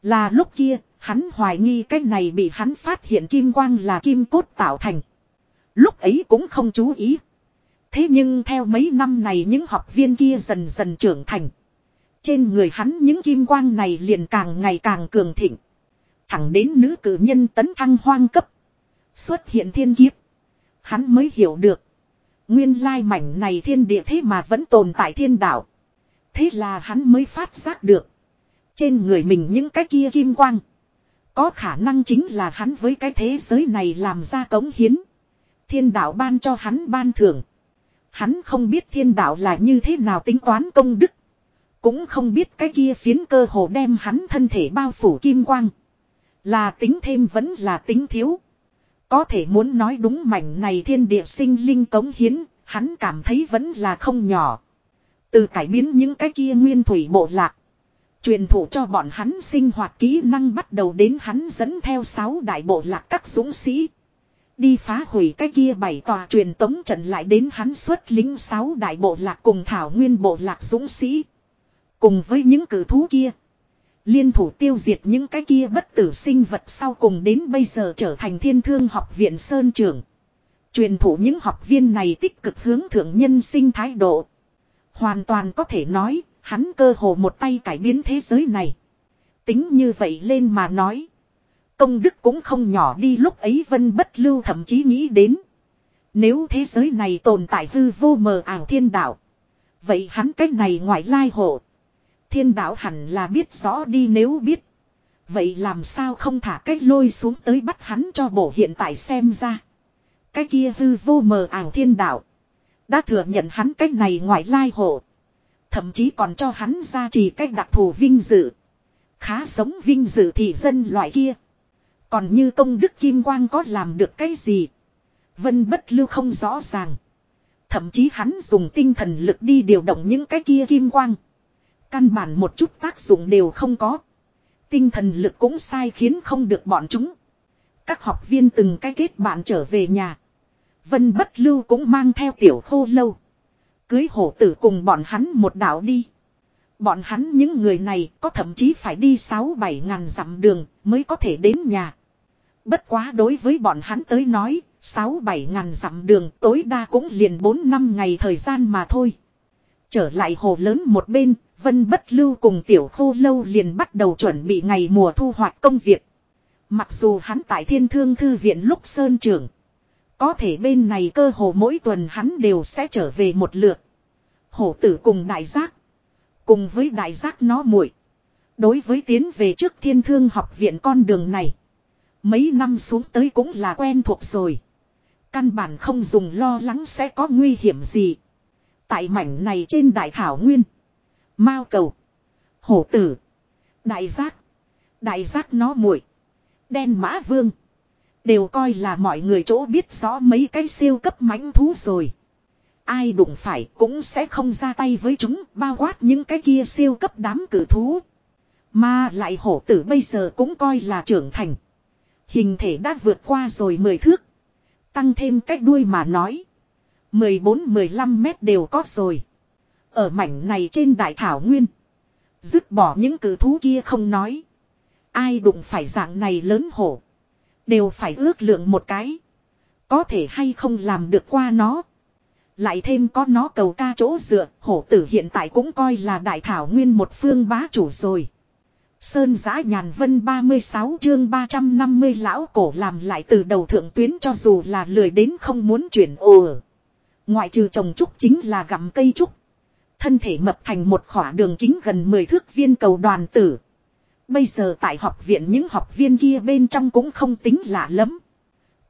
là lúc kia hắn hoài nghi cái này bị hắn phát hiện kim quang là kim cốt tạo thành. Lúc ấy cũng không chú ý. Thế nhưng theo mấy năm này những học viên kia dần dần trưởng thành. Trên người hắn những kim quang này liền càng ngày càng cường thịnh. Thẳng đến nữ cử nhân tấn thăng hoang cấp. Xuất hiện thiên kiếp. Hắn mới hiểu được. Nguyên lai mảnh này thiên địa thế mà vẫn tồn tại thiên đạo. Thế là hắn mới phát giác được. Trên người mình những cái kia kim quang. Có khả năng chính là hắn với cái thế giới này làm ra cống hiến. Thiên đạo ban cho hắn ban thưởng. Hắn không biết thiên đạo là như thế nào tính toán công đức. Cũng không biết cái kia phiến cơ hồ đem hắn thân thể bao phủ kim quang. Là tính thêm vẫn là tính thiếu. Có thể muốn nói đúng mảnh này thiên địa sinh linh cống hiến, hắn cảm thấy vẫn là không nhỏ. Từ cải biến những cái kia nguyên thủy bộ lạc. Truyền thụ cho bọn hắn sinh hoạt kỹ năng bắt đầu đến hắn dẫn theo sáu đại bộ lạc các dũng sĩ. Đi phá hủy cái kia bảy tòa truyền tống trận lại đến hắn xuất lính sáu đại bộ lạc cùng thảo nguyên bộ lạc dũng sĩ. Cùng với những cử thú kia. Liên thủ tiêu diệt những cái kia bất tử sinh vật sau cùng đến bây giờ trở thành thiên thương học viện Sơn Trường. Truyền thủ những học viên này tích cực hướng thượng nhân sinh thái độ. Hoàn toàn có thể nói, hắn cơ hồ một tay cải biến thế giới này. Tính như vậy lên mà nói. Công đức cũng không nhỏ đi lúc ấy vân bất lưu thậm chí nghĩ đến. Nếu thế giới này tồn tại hư vô mờ ảo thiên đạo. Vậy hắn cách này ngoại lai hộ. Thiên đạo hẳn là biết rõ đi nếu biết. Vậy làm sao không thả cách lôi xuống tới bắt hắn cho bổ hiện tại xem ra. Cái kia hư vô mờ ảo thiên đạo. Đã thừa nhận hắn cách này ngoại lai hộ. Thậm chí còn cho hắn ra chỉ cách đặc thù vinh dự. Khá sống vinh dự thị dân loại kia. Còn như công đức kim quang có làm được cái gì. Vân bất lưu không rõ ràng. Thậm chí hắn dùng tinh thần lực đi điều động những cái kia kim quang. Căn bản một chút tác dụng đều không có. Tinh thần lực cũng sai khiến không được bọn chúng. Các học viên từng cái kết bạn trở về nhà. Vân bất lưu cũng mang theo tiểu khô lâu. Cưới hổ tử cùng bọn hắn một đảo đi. Bọn hắn những người này có thậm chí phải đi 6-7 ngàn dặm đường mới có thể đến nhà. Bất quá đối với bọn hắn tới nói, 6-7 ngàn dặm đường tối đa cũng liền 4 năm ngày thời gian mà thôi. Trở lại hồ lớn một bên, Vân Bất Lưu cùng Tiểu Khô Lâu liền bắt đầu chuẩn bị ngày mùa thu hoạch công việc. Mặc dù hắn tại Thiên Thương Thư Viện lúc Sơn Trưởng. Có thể bên này cơ hồ mỗi tuần hắn đều sẽ trở về một lượt. Hổ tử cùng đại giác. Cùng với đại giác nó muội Đối với tiến về trước Thiên Thương học viện con đường này. Mấy năm xuống tới cũng là quen thuộc rồi. Căn bản không dùng lo lắng sẽ có nguy hiểm gì. Tại mảnh này trên đại thảo nguyên. Mao cầu. Hổ tử. Đại giác. Đại giác nó muội Đen mã vương. Đều coi là mọi người chỗ biết rõ mấy cái siêu cấp mãnh thú rồi. Ai đụng phải cũng sẽ không ra tay với chúng, bao quát những cái kia siêu cấp đám cử thú. Mà lại hổ tử bây giờ cũng coi là trưởng thành. Hình thể đã vượt qua rồi 10 thước. Tăng thêm cách đuôi mà nói. 14-15 mét đều có rồi. Ở mảnh này trên đại thảo nguyên. Dứt bỏ những cử thú kia không nói. Ai đụng phải dạng này lớn hổ. Đều phải ước lượng một cái. Có thể hay không làm được qua nó. Lại thêm có nó cầu ca chỗ dựa, hổ tử hiện tại cũng coi là đại thảo nguyên một phương bá chủ rồi. Sơn giã nhàn vân 36 chương 350 lão cổ làm lại từ đầu thượng tuyến cho dù là lười đến không muốn chuyển ồ. Ngoại trừ trồng trúc chính là gặm cây trúc. Thân thể mập thành một khỏa đường kính gần 10 thước viên cầu đoàn tử. Bây giờ tại học viện những học viên kia bên trong cũng không tính lạ lắm.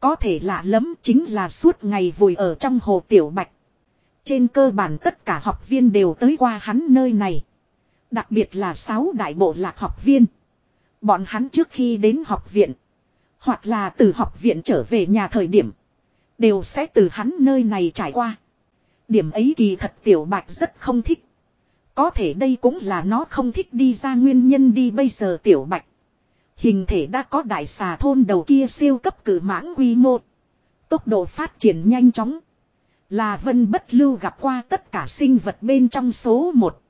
Có thể lạ lắm chính là suốt ngày vùi ở trong hồ Tiểu Bạch. Trên cơ bản tất cả học viên đều tới qua hắn nơi này. Đặc biệt là sáu đại bộ lạc học viên. Bọn hắn trước khi đến học viện. Hoặc là từ học viện trở về nhà thời điểm. Đều sẽ từ hắn nơi này trải qua. Điểm ấy kỳ thật tiểu bạch rất không thích. Có thể đây cũng là nó không thích đi ra nguyên nhân đi bây giờ tiểu bạch. Hình thể đã có đại xà thôn đầu kia siêu cấp cử mãng quy mô. Tốc độ phát triển nhanh chóng. Là vân bất lưu gặp qua tất cả sinh vật bên trong số một.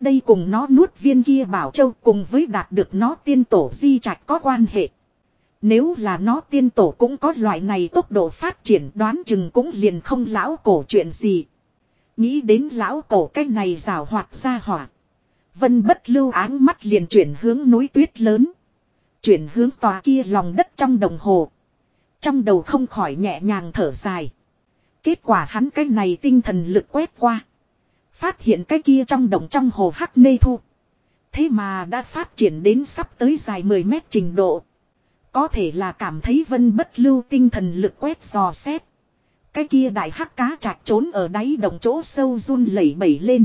Đây cùng nó nuốt viên kia bảo châu cùng với đạt được nó tiên tổ di trạch có quan hệ. Nếu là nó tiên tổ cũng có loại này tốc độ phát triển đoán chừng cũng liền không lão cổ chuyện gì. Nghĩ đến lão cổ cái này rào hoạt ra hỏa. Vân bất lưu áng mắt liền chuyển hướng núi tuyết lớn. Chuyển hướng tòa kia lòng đất trong đồng hồ. Trong đầu không khỏi nhẹ nhàng thở dài. Kết quả hắn cái này tinh thần lực quét qua. Phát hiện cái kia trong đồng trong hồ hắc nê thu. Thế mà đã phát triển đến sắp tới dài 10 mét trình độ. Có thể là cảm thấy vân bất lưu tinh thần lực quét dò xét. Cái kia đại hắc cá chạch trốn ở đáy đồng chỗ sâu run lẩy bẩy lên.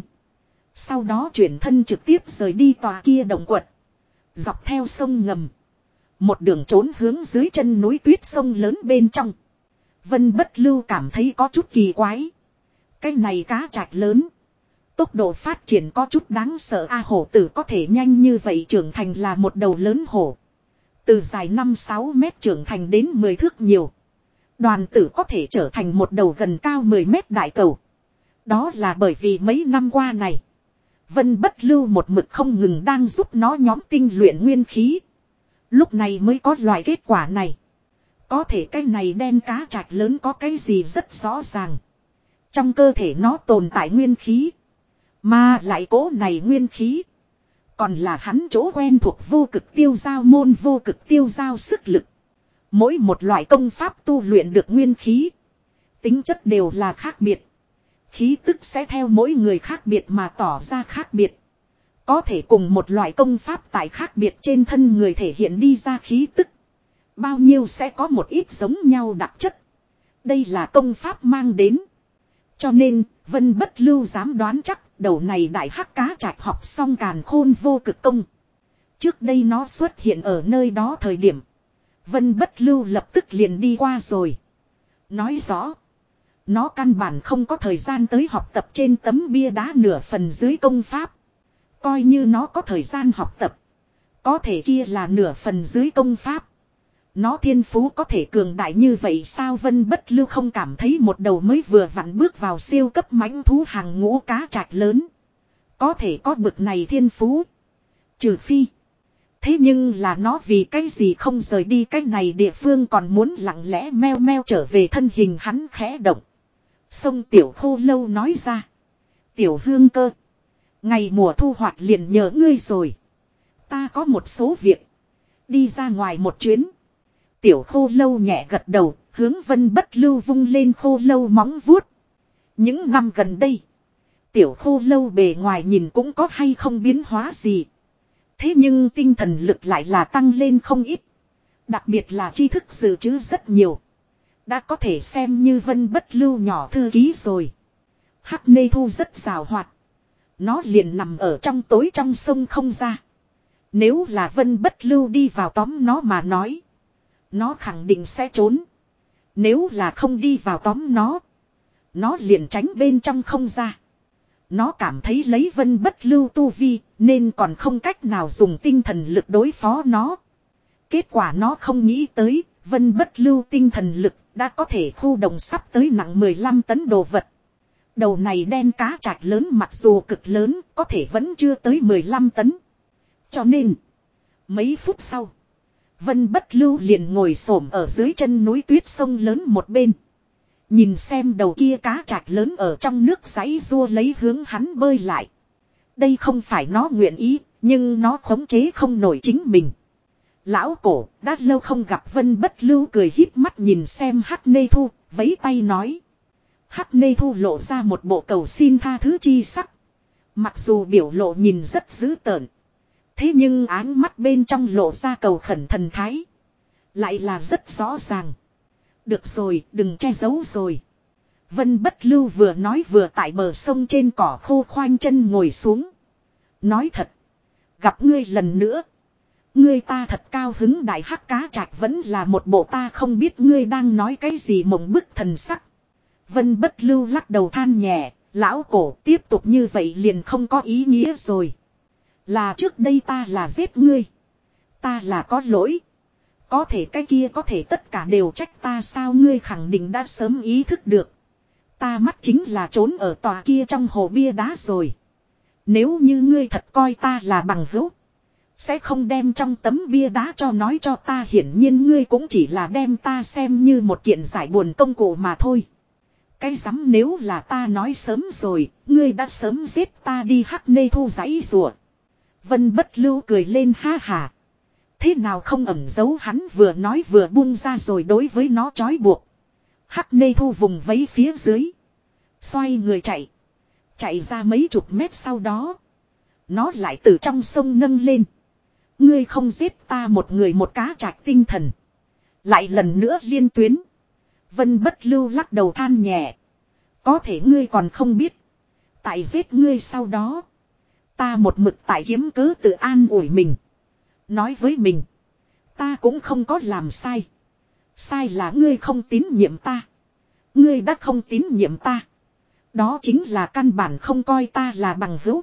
Sau đó chuyển thân trực tiếp rời đi tòa kia đồng quật. Dọc theo sông ngầm. Một đường trốn hướng dưới chân núi tuyết sông lớn bên trong. Vân bất lưu cảm thấy có chút kỳ quái. Cái này cá chạch lớn. Tốc độ phát triển có chút đáng sợ A hổ tử có thể nhanh như vậy trưởng thành là một đầu lớn hổ. Từ dài 5-6 mét trưởng thành đến 10 thước nhiều. Đoàn tử có thể trở thành một đầu gần cao 10 mét đại cầu. Đó là bởi vì mấy năm qua này. Vân bất lưu một mực không ngừng đang giúp nó nhóm tinh luyện nguyên khí. Lúc này mới có loại kết quả này. Có thể cái này đen cá trạch lớn có cái gì rất rõ ràng. Trong cơ thể nó tồn tại nguyên khí. Mà lại cố này nguyên khí. Còn là hắn chỗ quen thuộc vô cực tiêu giao môn, vô cực tiêu giao sức lực. Mỗi một loại công pháp tu luyện được nguyên khí. Tính chất đều là khác biệt. Khí tức sẽ theo mỗi người khác biệt mà tỏ ra khác biệt. Có thể cùng một loại công pháp tại khác biệt trên thân người thể hiện đi ra khí tức. Bao nhiêu sẽ có một ít giống nhau đặc chất. Đây là công pháp mang đến. Cho nên, Vân bất lưu dám đoán chắc đầu này đại hắc cá trạch học xong càn khôn vô cực công. Trước đây nó xuất hiện ở nơi đó thời điểm. Vân bất lưu lập tức liền đi qua rồi. Nói rõ. Nó căn bản không có thời gian tới học tập trên tấm bia đá nửa phần dưới công pháp. Coi như nó có thời gian học tập. Có thể kia là nửa phần dưới công pháp. Nó thiên phú có thể cường đại như vậy sao vân bất lưu không cảm thấy một đầu mới vừa vặn bước vào siêu cấp mãnh thú hàng ngũ cá trạch lớn. Có thể có bực này thiên phú. Trừ phi. Thế nhưng là nó vì cái gì không rời đi cái này địa phương còn muốn lặng lẽ meo meo trở về thân hình hắn khẽ động. Sông Tiểu Khô Lâu nói ra. Tiểu Hương Cơ. Ngày mùa thu hoạch liền nhờ ngươi rồi. Ta có một số việc. Đi ra ngoài một chuyến. Tiểu khô lâu nhẹ gật đầu, hướng vân bất lưu vung lên khô lâu móng vuốt. Những năm gần đây, tiểu khô lâu bề ngoài nhìn cũng có hay không biến hóa gì. Thế nhưng tinh thần lực lại là tăng lên không ít. Đặc biệt là tri thức dự trữ rất nhiều. Đã có thể xem như vân bất lưu nhỏ thư ký rồi. Hắc nê thu rất rào hoạt. Nó liền nằm ở trong tối trong sông không ra. Nếu là vân bất lưu đi vào tóm nó mà nói. Nó khẳng định sẽ trốn. Nếu là không đi vào tóm nó. Nó liền tránh bên trong không ra. Nó cảm thấy lấy vân bất lưu tu vi nên còn không cách nào dùng tinh thần lực đối phó nó. Kết quả nó không nghĩ tới vân bất lưu tinh thần lực đã có thể khu động sắp tới nặng 15 tấn đồ vật. Đầu này đen cá trạch lớn mặc dù cực lớn có thể vẫn chưa tới 15 tấn. Cho nên, mấy phút sau, Vân bất lưu liền ngồi xổm ở dưới chân núi tuyết sông lớn một bên. Nhìn xem đầu kia cá trạch lớn ở trong nước giấy rua lấy hướng hắn bơi lại. Đây không phải nó nguyện ý, nhưng nó khống chế không nổi chính mình. Lão cổ, đã lâu không gặp vân bất lưu cười híp mắt nhìn xem hắc nê thu, vấy tay nói. Hắc nê thu lộ ra một bộ cầu xin tha thứ chi sắc. Mặc dù biểu lộ nhìn rất dữ tợn. Thế nhưng áng mắt bên trong lộ ra cầu khẩn thần thái. Lại là rất rõ ràng. Được rồi, đừng che giấu rồi. Vân bất lưu vừa nói vừa tại bờ sông trên cỏ khô khoanh chân ngồi xuống. Nói thật. Gặp ngươi lần nữa. Ngươi ta thật cao hứng đại hắc cá trạch vẫn là một bộ ta không biết ngươi đang nói cái gì mộng bức thần sắc. Vân bất lưu lắc đầu than nhẹ, lão cổ tiếp tục như vậy liền không có ý nghĩa rồi. Là trước đây ta là giết ngươi. Ta là có lỗi. Có thể cái kia có thể tất cả đều trách ta sao ngươi khẳng định đã sớm ý thức được. Ta mắt chính là trốn ở tòa kia trong hồ bia đá rồi. Nếu như ngươi thật coi ta là bằng hữu. Sẽ không đem trong tấm bia đá cho nói cho ta hiển nhiên ngươi cũng chỉ là đem ta xem như một kiện giải buồn công cụ mà thôi. Cái rắm nếu là ta nói sớm rồi, ngươi đã sớm giết ta đi hắc nê thu giấy rùa. Vân bất lưu cười lên ha hà. Thế nào không ẩn giấu hắn vừa nói vừa buông ra rồi đối với nó trói buộc. Hắc nê thu vùng vấy phía dưới. Xoay người chạy. Chạy ra mấy chục mét sau đó. Nó lại từ trong sông nâng lên. Ngươi không giết ta một người một cá trạch tinh thần. Lại lần nữa liên tuyến. Vân bất lưu lắc đầu than nhẹ. Có thể ngươi còn không biết. Tại giết ngươi sau đó. Ta một mực tại kiếm cớ tự an ủi mình. Nói với mình. Ta cũng không có làm sai. Sai là ngươi không tín nhiệm ta. Ngươi đã không tín nhiệm ta. Đó chính là căn bản không coi ta là bằng hữu.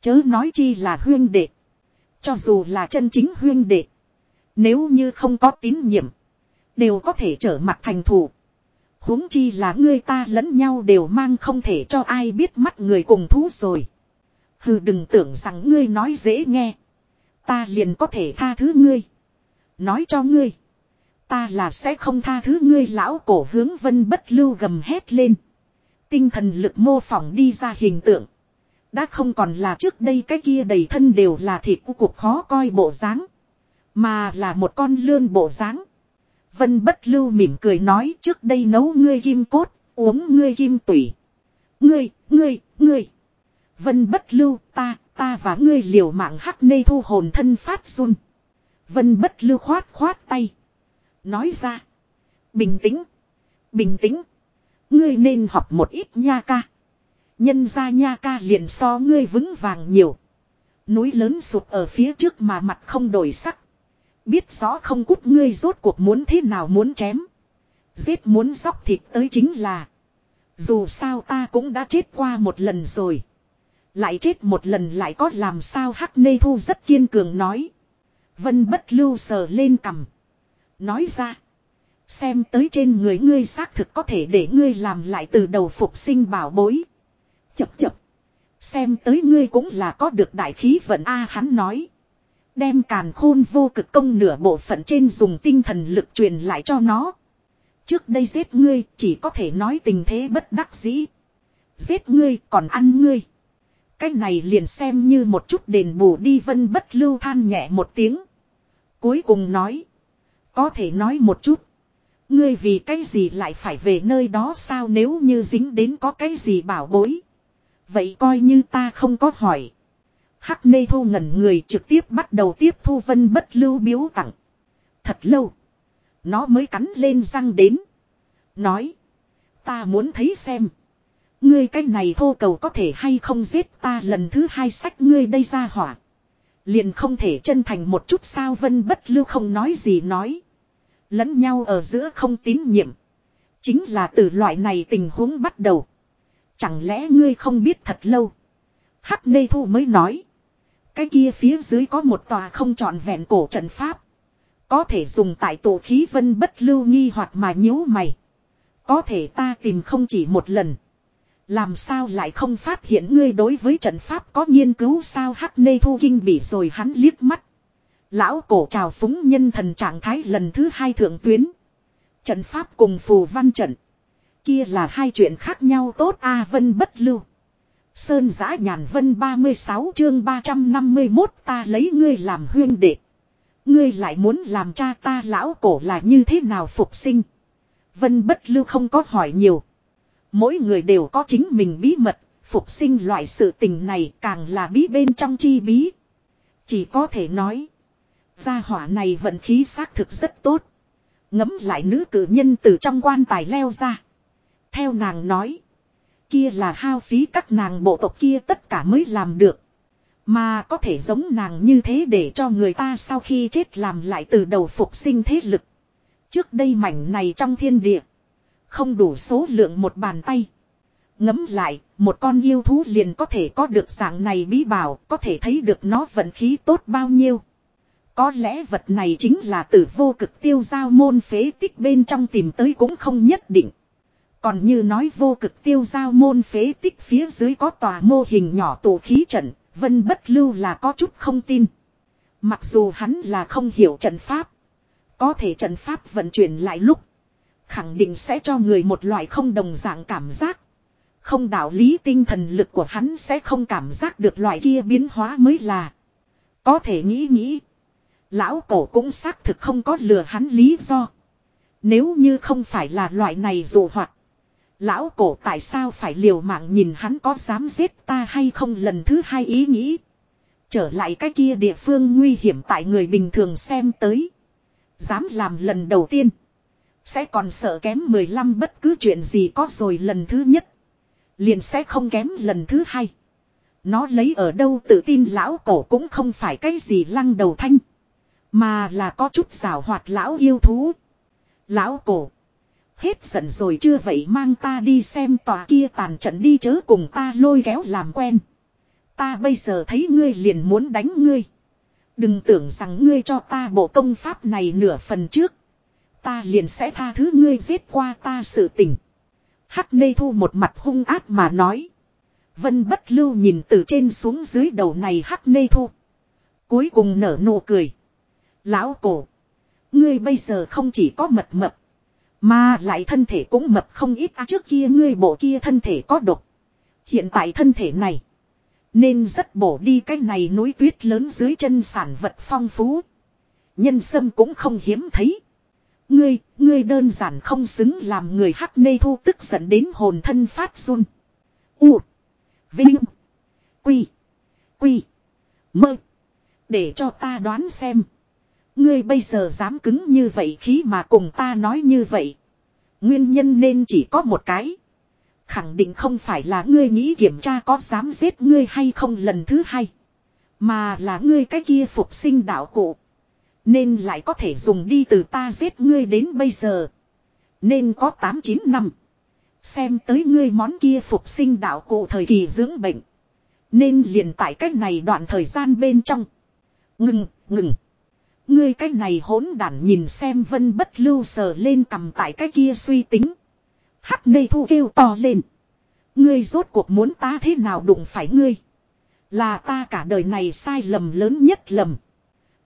Chớ nói chi là huyên đệ. Cho dù là chân chính huyên đệ. Nếu như không có tín nhiệm. Đều có thể trở mặt thành thủ. huống chi là ngươi ta lẫn nhau đều mang không thể cho ai biết mắt người cùng thú rồi. Hừ, đừng tưởng rằng ngươi nói dễ nghe. Ta liền có thể tha thứ ngươi. Nói cho ngươi. Ta là sẽ không tha thứ ngươi lão cổ hướng vân bất lưu gầm hét lên. Tinh thần lực mô phỏng đi ra hình tượng. Đã không còn là trước đây cái kia đầy thân đều là thịt của cuộc khó coi bộ dáng Mà là một con lươn bộ dáng Vân bất lưu mỉm cười nói trước đây nấu ngươi kim cốt, uống ngươi kim tủy. Ngươi, ngươi, ngươi. Vân bất lưu ta, ta và ngươi liều mạng hắc nê thu hồn thân phát run. Vân bất lưu khoát khoát tay. Nói ra. Bình tĩnh. Bình tĩnh. Ngươi nên học một ít nha ca. Nhân ra nha ca liền so ngươi vững vàng nhiều. Núi lớn sụp ở phía trước mà mặt không đổi sắc. Biết rõ không cút ngươi rốt cuộc muốn thế nào muốn chém. Giết muốn dóc thịt tới chính là. Dù sao ta cũng đã chết qua một lần rồi. Lại chết một lần lại có làm sao hắc nê thu rất kiên cường nói. Vân bất lưu sờ lên cằm. Nói ra. Xem tới trên người ngươi xác thực có thể để ngươi làm lại từ đầu phục sinh bảo bối. Chập chập. Xem tới ngươi cũng là có được đại khí vận A hắn nói. Đem càn khôn vô cực công nửa bộ phận trên dùng tinh thần lực truyền lại cho nó. Trước đây giết ngươi chỉ có thể nói tình thế bất đắc dĩ. Giết ngươi còn ăn ngươi. Cái này liền xem như một chút đền bù đi vân bất lưu than nhẹ một tiếng. Cuối cùng nói. Có thể nói một chút. Ngươi vì cái gì lại phải về nơi đó sao nếu như dính đến có cái gì bảo bối. Vậy coi như ta không có hỏi. Hắc nê thu ngẩn người trực tiếp bắt đầu tiếp thu vân bất lưu biếu tặng. Thật lâu. Nó mới cắn lên răng đến. Nói. Ta muốn thấy xem. Ngươi cái này thô cầu có thể hay không giết ta lần thứ hai sách ngươi đây ra hỏa. Liền không thể chân thành một chút sao vân bất lưu không nói gì nói. Lẫn nhau ở giữa không tín nhiệm. Chính là từ loại này tình huống bắt đầu. Chẳng lẽ ngươi không biết thật lâu. Hắc Nê Thu mới nói. Cái kia phía dưới có một tòa không trọn vẹn cổ trận pháp. Có thể dùng tại tổ khí vân bất lưu nghi hoặc mà nhíu mày. Có thể ta tìm không chỉ một lần. Làm sao lại không phát hiện ngươi đối với trận pháp có nghiên cứu sao hắc nê thu kinh bị rồi hắn liếc mắt. Lão cổ trào phúng nhân thần trạng thái lần thứ hai thượng tuyến. Trận pháp cùng phù văn trận. Kia là hai chuyện khác nhau tốt A vân bất lưu. Sơn giã nhàn vân 36 chương 351 ta lấy ngươi làm huyên đệ. Ngươi lại muốn làm cha ta lão cổ là như thế nào phục sinh. Vân bất lưu không có hỏi nhiều. Mỗi người đều có chính mình bí mật, phục sinh loại sự tình này càng là bí bên trong chi bí. Chỉ có thể nói. Gia hỏa này vận khí xác thực rất tốt. Ngấm lại nữ cử nhân từ trong quan tài leo ra. Theo nàng nói. Kia là hao phí các nàng bộ tộc kia tất cả mới làm được. Mà có thể giống nàng như thế để cho người ta sau khi chết làm lại từ đầu phục sinh thế lực. Trước đây mảnh này trong thiên địa. Không đủ số lượng một bàn tay. Ngấm lại, một con yêu thú liền có thể có được dạng này bí bảo, có thể thấy được nó vận khí tốt bao nhiêu. Có lẽ vật này chính là từ vô cực tiêu giao môn phế tích bên trong tìm tới cũng không nhất định. Còn như nói vô cực tiêu giao môn phế tích phía dưới có tòa mô hình nhỏ tổ khí trận, vân bất lưu là có chút không tin. Mặc dù hắn là không hiểu trận pháp. Có thể trận pháp vận chuyển lại lúc. Khẳng định sẽ cho người một loại không đồng dạng cảm giác. Không đạo lý tinh thần lực của hắn sẽ không cảm giác được loại kia biến hóa mới là. Có thể nghĩ nghĩ. Lão cổ cũng xác thực không có lừa hắn lý do. Nếu như không phải là loại này dụ hoạt. Lão cổ tại sao phải liều mạng nhìn hắn có dám giết ta hay không lần thứ hai ý nghĩ. Trở lại cái kia địa phương nguy hiểm tại người bình thường xem tới. Dám làm lần đầu tiên. Sẽ còn sợ kém 15 bất cứ chuyện gì có rồi lần thứ nhất. Liền sẽ không kém lần thứ hai. Nó lấy ở đâu tự tin lão cổ cũng không phải cái gì lăng đầu thanh. Mà là có chút rào hoạt lão yêu thú. Lão cổ. Hết giận rồi chưa vậy mang ta đi xem tòa kia tàn trận đi chớ cùng ta lôi kéo làm quen. Ta bây giờ thấy ngươi liền muốn đánh ngươi. Đừng tưởng rằng ngươi cho ta bộ công pháp này nửa phần trước. Ta liền sẽ tha thứ ngươi giết qua ta sự tình. Hắc nê thu một mặt hung ác mà nói. Vân bất lưu nhìn từ trên xuống dưới đầu này hắc nê thu. Cuối cùng nở nụ cười. Lão cổ. Ngươi bây giờ không chỉ có mật mập. Mà lại thân thể cũng mập không ít à, trước kia ngươi bộ kia thân thể có độc. Hiện tại thân thể này. Nên rất bổ đi cái này núi tuyết lớn dưới chân sản vật phong phú. Nhân sâm cũng không hiếm thấy. Ngươi, ngươi đơn giản không xứng làm người hắc nê thu tức giận đến hồn thân phát run. U. Vinh. Quy. Quy. Mơ. Để cho ta đoán xem. Ngươi bây giờ dám cứng như vậy khí mà cùng ta nói như vậy. Nguyên nhân nên chỉ có một cái. Khẳng định không phải là ngươi nghĩ kiểm tra có dám giết ngươi hay không lần thứ hai. Mà là ngươi cái kia phục sinh đạo cụ. Nên lại có thể dùng đi từ ta giết ngươi đến bây giờ. Nên có 8-9 năm. Xem tới ngươi món kia phục sinh đạo cụ thời kỳ dưỡng bệnh. Nên liền tại cách này đoạn thời gian bên trong. Ngừng, ngừng. Ngươi cách này hỗn đản nhìn xem vân bất lưu sờ lên cầm tại cái kia suy tính. Hắc nê thu kêu to lên. Ngươi rốt cuộc muốn ta thế nào đụng phải ngươi. Là ta cả đời này sai lầm lớn nhất lầm.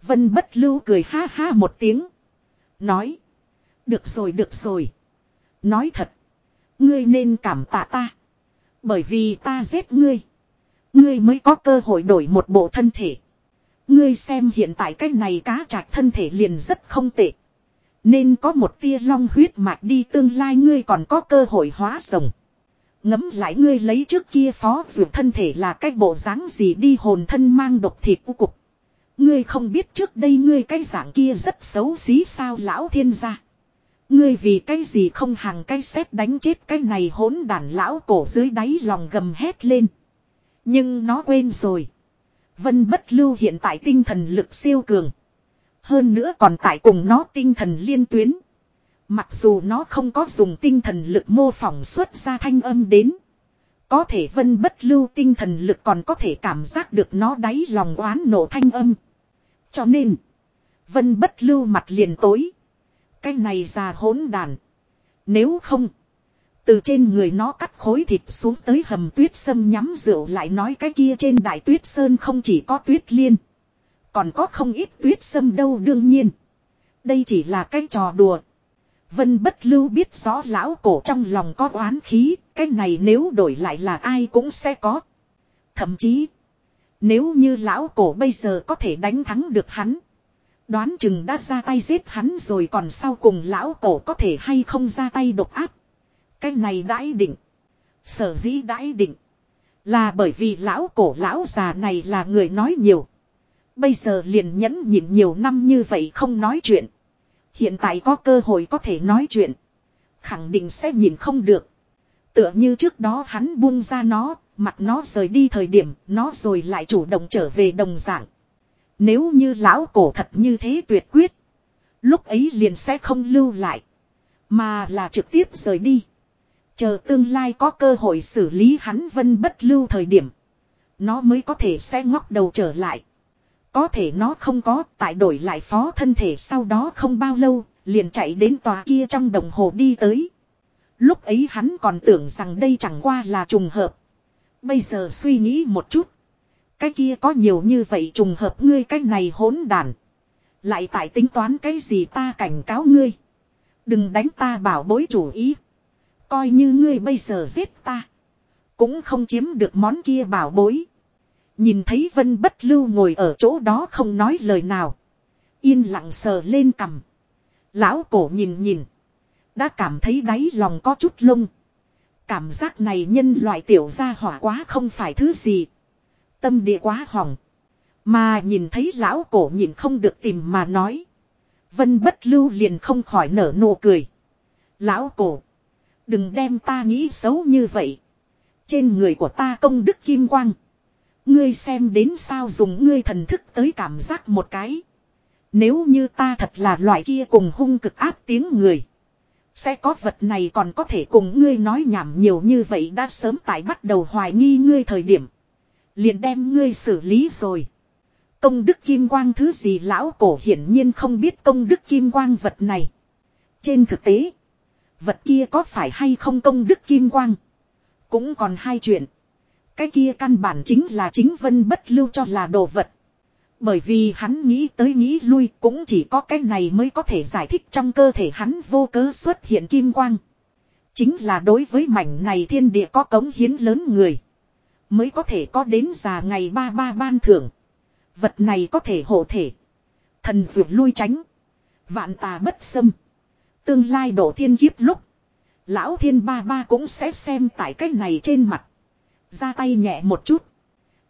Vân bất lưu cười ha ha một tiếng. Nói. Được rồi được rồi. Nói thật. Ngươi nên cảm tạ ta. Bởi vì ta giết ngươi. Ngươi mới có cơ hội đổi một bộ thân thể. Ngươi xem hiện tại cái này cá trạch thân thể liền rất không tệ. Nên có một tia long huyết mạch đi tương lai ngươi còn có cơ hội hóa rồng. Ngấm lại ngươi lấy trước kia phó dược thân thể là cái bộ dáng gì đi hồn thân mang độc thịt u cục. Ngươi không biết trước đây ngươi cái dạng kia rất xấu xí sao lão thiên gia. Ngươi vì cái gì không hàng cái xét đánh chết cái này hỗn đàn lão cổ dưới đáy lòng gầm hét lên. Nhưng nó quên rồi. Vân bất lưu hiện tại tinh thần lực siêu cường. Hơn nữa còn tại cùng nó tinh thần liên tuyến. Mặc dù nó không có dùng tinh thần lực mô phỏng xuất ra thanh âm đến. Có thể vân bất lưu tinh thần lực còn có thể cảm giác được nó đáy lòng oán nổ thanh âm. Cho nên, vân bất lưu mặt liền tối. Cái này già hỗn đàn. Nếu không, từ trên người nó cắt khối thịt xuống tới hầm tuyết sâm nhắm rượu lại nói cái kia trên đại tuyết sơn không chỉ có tuyết liên. Còn có không ít tuyết sâm đâu đương nhiên. Đây chỉ là cái trò đùa. Vân bất lưu biết rõ lão cổ trong lòng có oán khí, cái này nếu đổi lại là ai cũng sẽ có. Thậm chí, nếu như lão cổ bây giờ có thể đánh thắng được hắn. Đoán chừng đã ra tay giết hắn rồi còn sau cùng lão cổ có thể hay không ra tay độc áp. Cái này đãi định. Sở dĩ đãi định. Là bởi vì lão cổ lão già này là người nói nhiều. Bây giờ liền nhẫn nhịn nhiều năm như vậy không nói chuyện. Hiện tại có cơ hội có thể nói chuyện. Khẳng định sẽ nhìn không được. Tựa như trước đó hắn buông ra nó, mặt nó rời đi thời điểm, nó rồi lại chủ động trở về đồng dạng. Nếu như lão cổ thật như thế tuyệt quyết. Lúc ấy liền sẽ không lưu lại. Mà là trực tiếp rời đi. Chờ tương lai có cơ hội xử lý hắn vân bất lưu thời điểm. Nó mới có thể sẽ ngóc đầu trở lại. Có thể nó không có, tại đổi lại phó thân thể sau đó không bao lâu, liền chạy đến tòa kia trong đồng hồ đi tới. Lúc ấy hắn còn tưởng rằng đây chẳng qua là trùng hợp. Bây giờ suy nghĩ một chút. Cái kia có nhiều như vậy trùng hợp ngươi cái này hỗn đàn. Lại tại tính toán cái gì ta cảnh cáo ngươi. Đừng đánh ta bảo bối chủ ý. Coi như ngươi bây giờ giết ta. Cũng không chiếm được món kia bảo bối. Nhìn thấy vân bất lưu ngồi ở chỗ đó không nói lời nào. Yên lặng sờ lên cằm. Lão cổ nhìn nhìn. Đã cảm thấy đáy lòng có chút lông. Cảm giác này nhân loại tiểu gia hỏa quá không phải thứ gì. Tâm địa quá hỏng. Mà nhìn thấy lão cổ nhìn không được tìm mà nói. Vân bất lưu liền không khỏi nở nụ cười. Lão cổ. Đừng đem ta nghĩ xấu như vậy. Trên người của ta công đức kim quang. Ngươi xem đến sao dùng ngươi thần thức tới cảm giác một cái. Nếu như ta thật là loại kia cùng hung cực áp tiếng người. Sẽ có vật này còn có thể cùng ngươi nói nhảm nhiều như vậy đã sớm tại bắt đầu hoài nghi ngươi thời điểm. Liền đem ngươi xử lý rồi. Công đức kim quang thứ gì lão cổ hiển nhiên không biết công đức kim quang vật này. Trên thực tế, vật kia có phải hay không công đức kim quang. Cũng còn hai chuyện. Cái kia căn bản chính là chính vân bất lưu cho là đồ vật. Bởi vì hắn nghĩ tới nghĩ lui cũng chỉ có cái này mới có thể giải thích trong cơ thể hắn vô cớ xuất hiện kim quang. Chính là đối với mảnh này thiên địa có cống hiến lớn người. Mới có thể có đến già ngày ba ba ban thưởng. Vật này có thể hộ thể. Thần dược lui tránh. Vạn tà bất xâm. Tương lai đổ thiên kiếp lúc. Lão thiên ba ba cũng sẽ xem tại cái này trên mặt. Ra tay nhẹ một chút.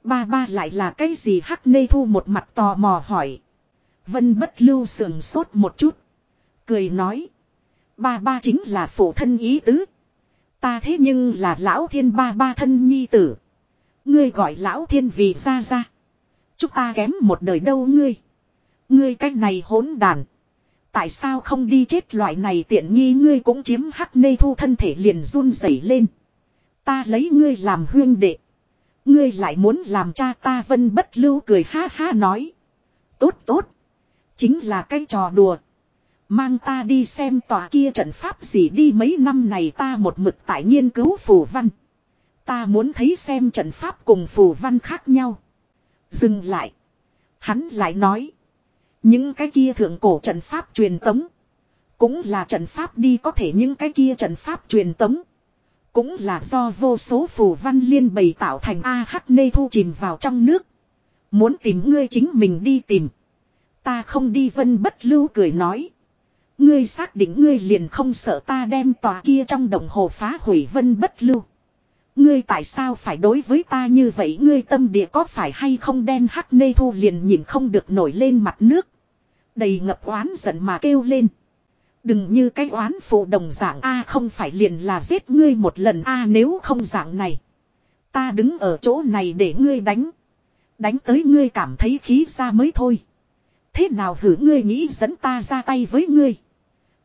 Ba ba lại là cái gì hắc nê thu một mặt tò mò hỏi. Vân bất lưu sườn sốt một chút. Cười nói. Ba ba chính là phụ thân ý tứ. Ta thế nhưng là lão thiên ba ba thân nhi tử. Ngươi gọi lão thiên vì ra ra. Chúng ta kém một đời đâu ngươi. Ngươi cách này hỗn đàn. Tại sao không đi chết loại này tiện nghi ngươi cũng chiếm hắc nê thu thân thể liền run rẩy lên. Ta lấy ngươi làm huyên đệ. Ngươi lại muốn làm cha ta vân bất lưu cười ha ha nói. Tốt tốt. Chính là cái trò đùa. Mang ta đi xem tòa kia trận pháp gì đi mấy năm này ta một mực tại nghiên cứu phù văn. Ta muốn thấy xem trận pháp cùng phù văn khác nhau. Dừng lại. Hắn lại nói. Những cái kia thượng cổ trận pháp truyền tống. Cũng là trận pháp đi có thể những cái kia trận pháp truyền tống. Cũng là do vô số phù văn liên bày tạo thành A hắc nê thu chìm vào trong nước. Muốn tìm ngươi chính mình đi tìm. Ta không đi vân bất lưu cười nói. Ngươi xác định ngươi liền không sợ ta đem tòa kia trong đồng hồ phá hủy vân bất lưu. Ngươi tại sao phải đối với ta như vậy ngươi tâm địa có phải hay không đen hắc nê thu liền nhìn không được nổi lên mặt nước. Đầy ngập oán giận mà kêu lên. Đừng như cái oán phụ đồng dạng A không phải liền là giết ngươi một lần A nếu không dạng này. Ta đứng ở chỗ này để ngươi đánh. Đánh tới ngươi cảm thấy khí ra mới thôi. Thế nào hử ngươi nghĩ dẫn ta ra tay với ngươi.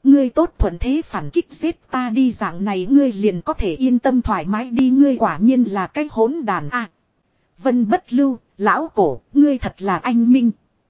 Ngươi tốt thuận thế phản kích giết ta đi dạng này ngươi liền có thể yên tâm thoải mái đi ngươi quả nhiên là cái hỗn đàn a Vân bất lưu, lão cổ, ngươi thật là anh minh.